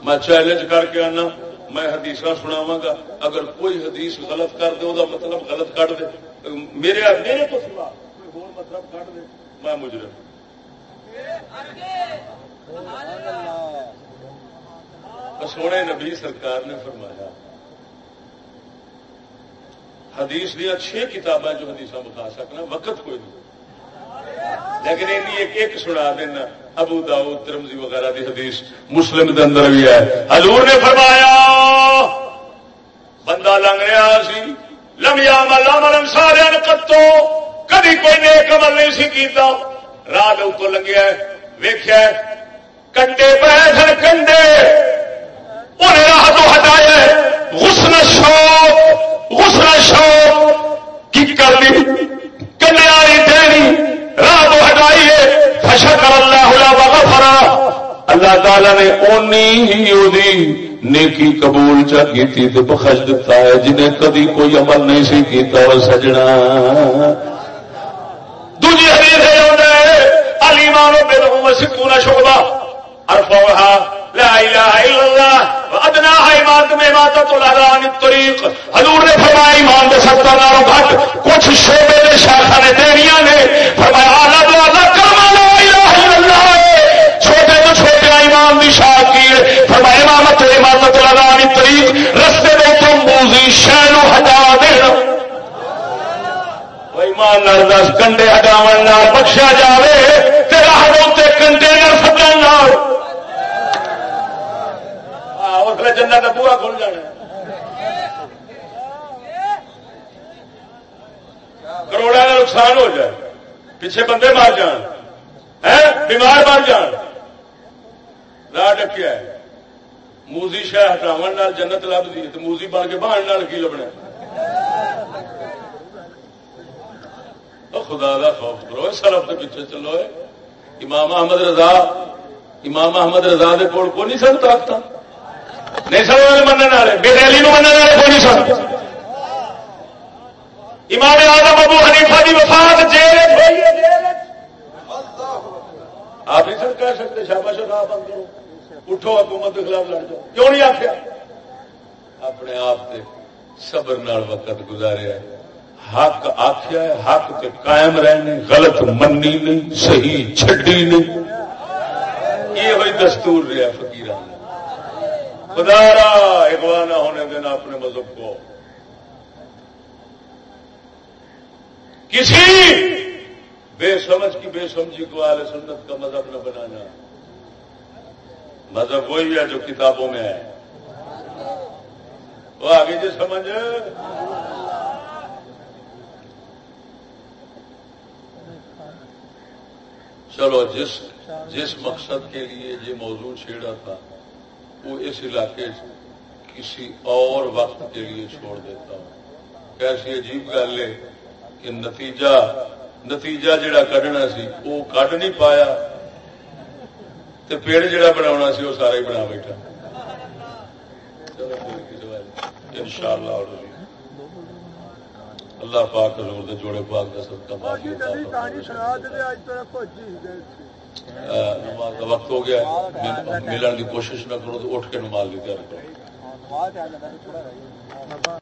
میں چیلنج کر کے آنا، میں حدیث سناوا گا۔ اگر کوئی حدیث غلط کر دے وہ مطلب غلط کٹ دے۔ میرے میرے تو سوا کوئی مطلب کٹ دے، میں مجرم۔ سونے نبی سرکار نے فرمایا حدیث دیا چھ کتابیں جو حدیث بتا سکنا، وقت کوئی نہیں۔ لیکن ایک ایک سنا دینا۔ ابو داؤد ترمزی وغیرہ دی حدیث مسلم دے اندر بھی ہے۔ حضور نے فرمایا، بندہ لنگ رہا سی لمیا ملا ملم سارے کتو کدی کوئی نیک عمل نہیں سی کیتا۔ راہ اتو لنگیا ویخیا کنڈے پہ سن کنڈے انہیں راہ تو ہٹایا غسن شوق، غسل شوق کی کرنی کنیا دینی راہ ہٹائیے فشکر اللہ وغفرا اللہ تعالی نے اونی ہی دی نیکی قبول چی تو بخش دیتا ہے، جنہیں کدی کوئی عمل نہیں سی کیتا اور سجنا۔ دوجی حدیث ہے، علی مانو بے رحم سکونا شعبہ ارفوها لا الہ الا اللہ ادنا ایمان میں ماتا تو لالا عن الطریق حضور نے فرمایا ایمان دے سکتا نارو گھٹ کچھ شعبے دے شاخہ نے دینیاں نے فرمایا، آلہ دو اللہ کرما لا الہ الا اللہ چھوٹے تو چھوٹے ایمان دی شاہ کی فرمایا امامت امامت لالا عن الطریق رستے دے تم بوزی شہنو ہٹا دینا ایمان نال دس کنڈے ہٹاون نال بخشا جاوے تیرا ہٹو کنڈے نال سٹن نال اس جنت کا پورا کھل جانا کروڑا کا نقصان ہو جائے۔ پیچھے بندے مار جان۔ بیمار بن جان۔ راہ ڈکیا ہے۔ موزی شہ ہٹاو جنت لب تو موزی بن کے بہان کی لبنا خدا دا خوف کرو۔ سرف کے پیچھے چلو۔ امام احمد رضا امام احمد رضا دے کول کو نہیں سن طاقت نہیں سن والے منع والے، بے دہلی من والے کوئی نہیں سن۔ امام آدم ابو حنیفہ کی وفات جیل آپ نہیں سر کہہ سکتے شابا شاہ بند کرو اٹھو، حکومت کے خلاف لڑ جاؤ۔ کیوں نہیں آخیا؟ اپنے آپ سے صبر نال وقت گزاریا حق آخیا ہے، حق تے قائم رہنے، غلط منی نہیں، صحیح چڈی نہیں۔ یہ ہوئی دستور رہا فکیر خدا را اگوانا ہونے دینا اپنے مذہب کو۔ کسی بے سمجھ کی بے سمجھی کو آل سنت کا مذہب نہ بنانا۔ مذہب وہی ہے جو کتابوں میں ہے۔ وہ آگے جو سمجھ؟ چلو جس جس مقصد کے لیے یہ موضوع چھیڑا تھا وہ اس علاقے کسی اور وقت کے لیے چھوڑ دیتا ہوں۔ کیسی عجیب گل ہے کہ نتیجہ نتیجہ جڑا کڈنا سی، وہ کڈ نہیں پایا۔ پیڑ جڑا بنا سی، وہ سارا ہی بنا بیٹھا۔ ان شاء اللہ اللہ پاک حضور دے جوڑے پاک کا سب کا معافی نماز کا وقت ہو گیا ملن کی کوشش نہ کرو تو اٹھ کے نماز بھی تیار کرو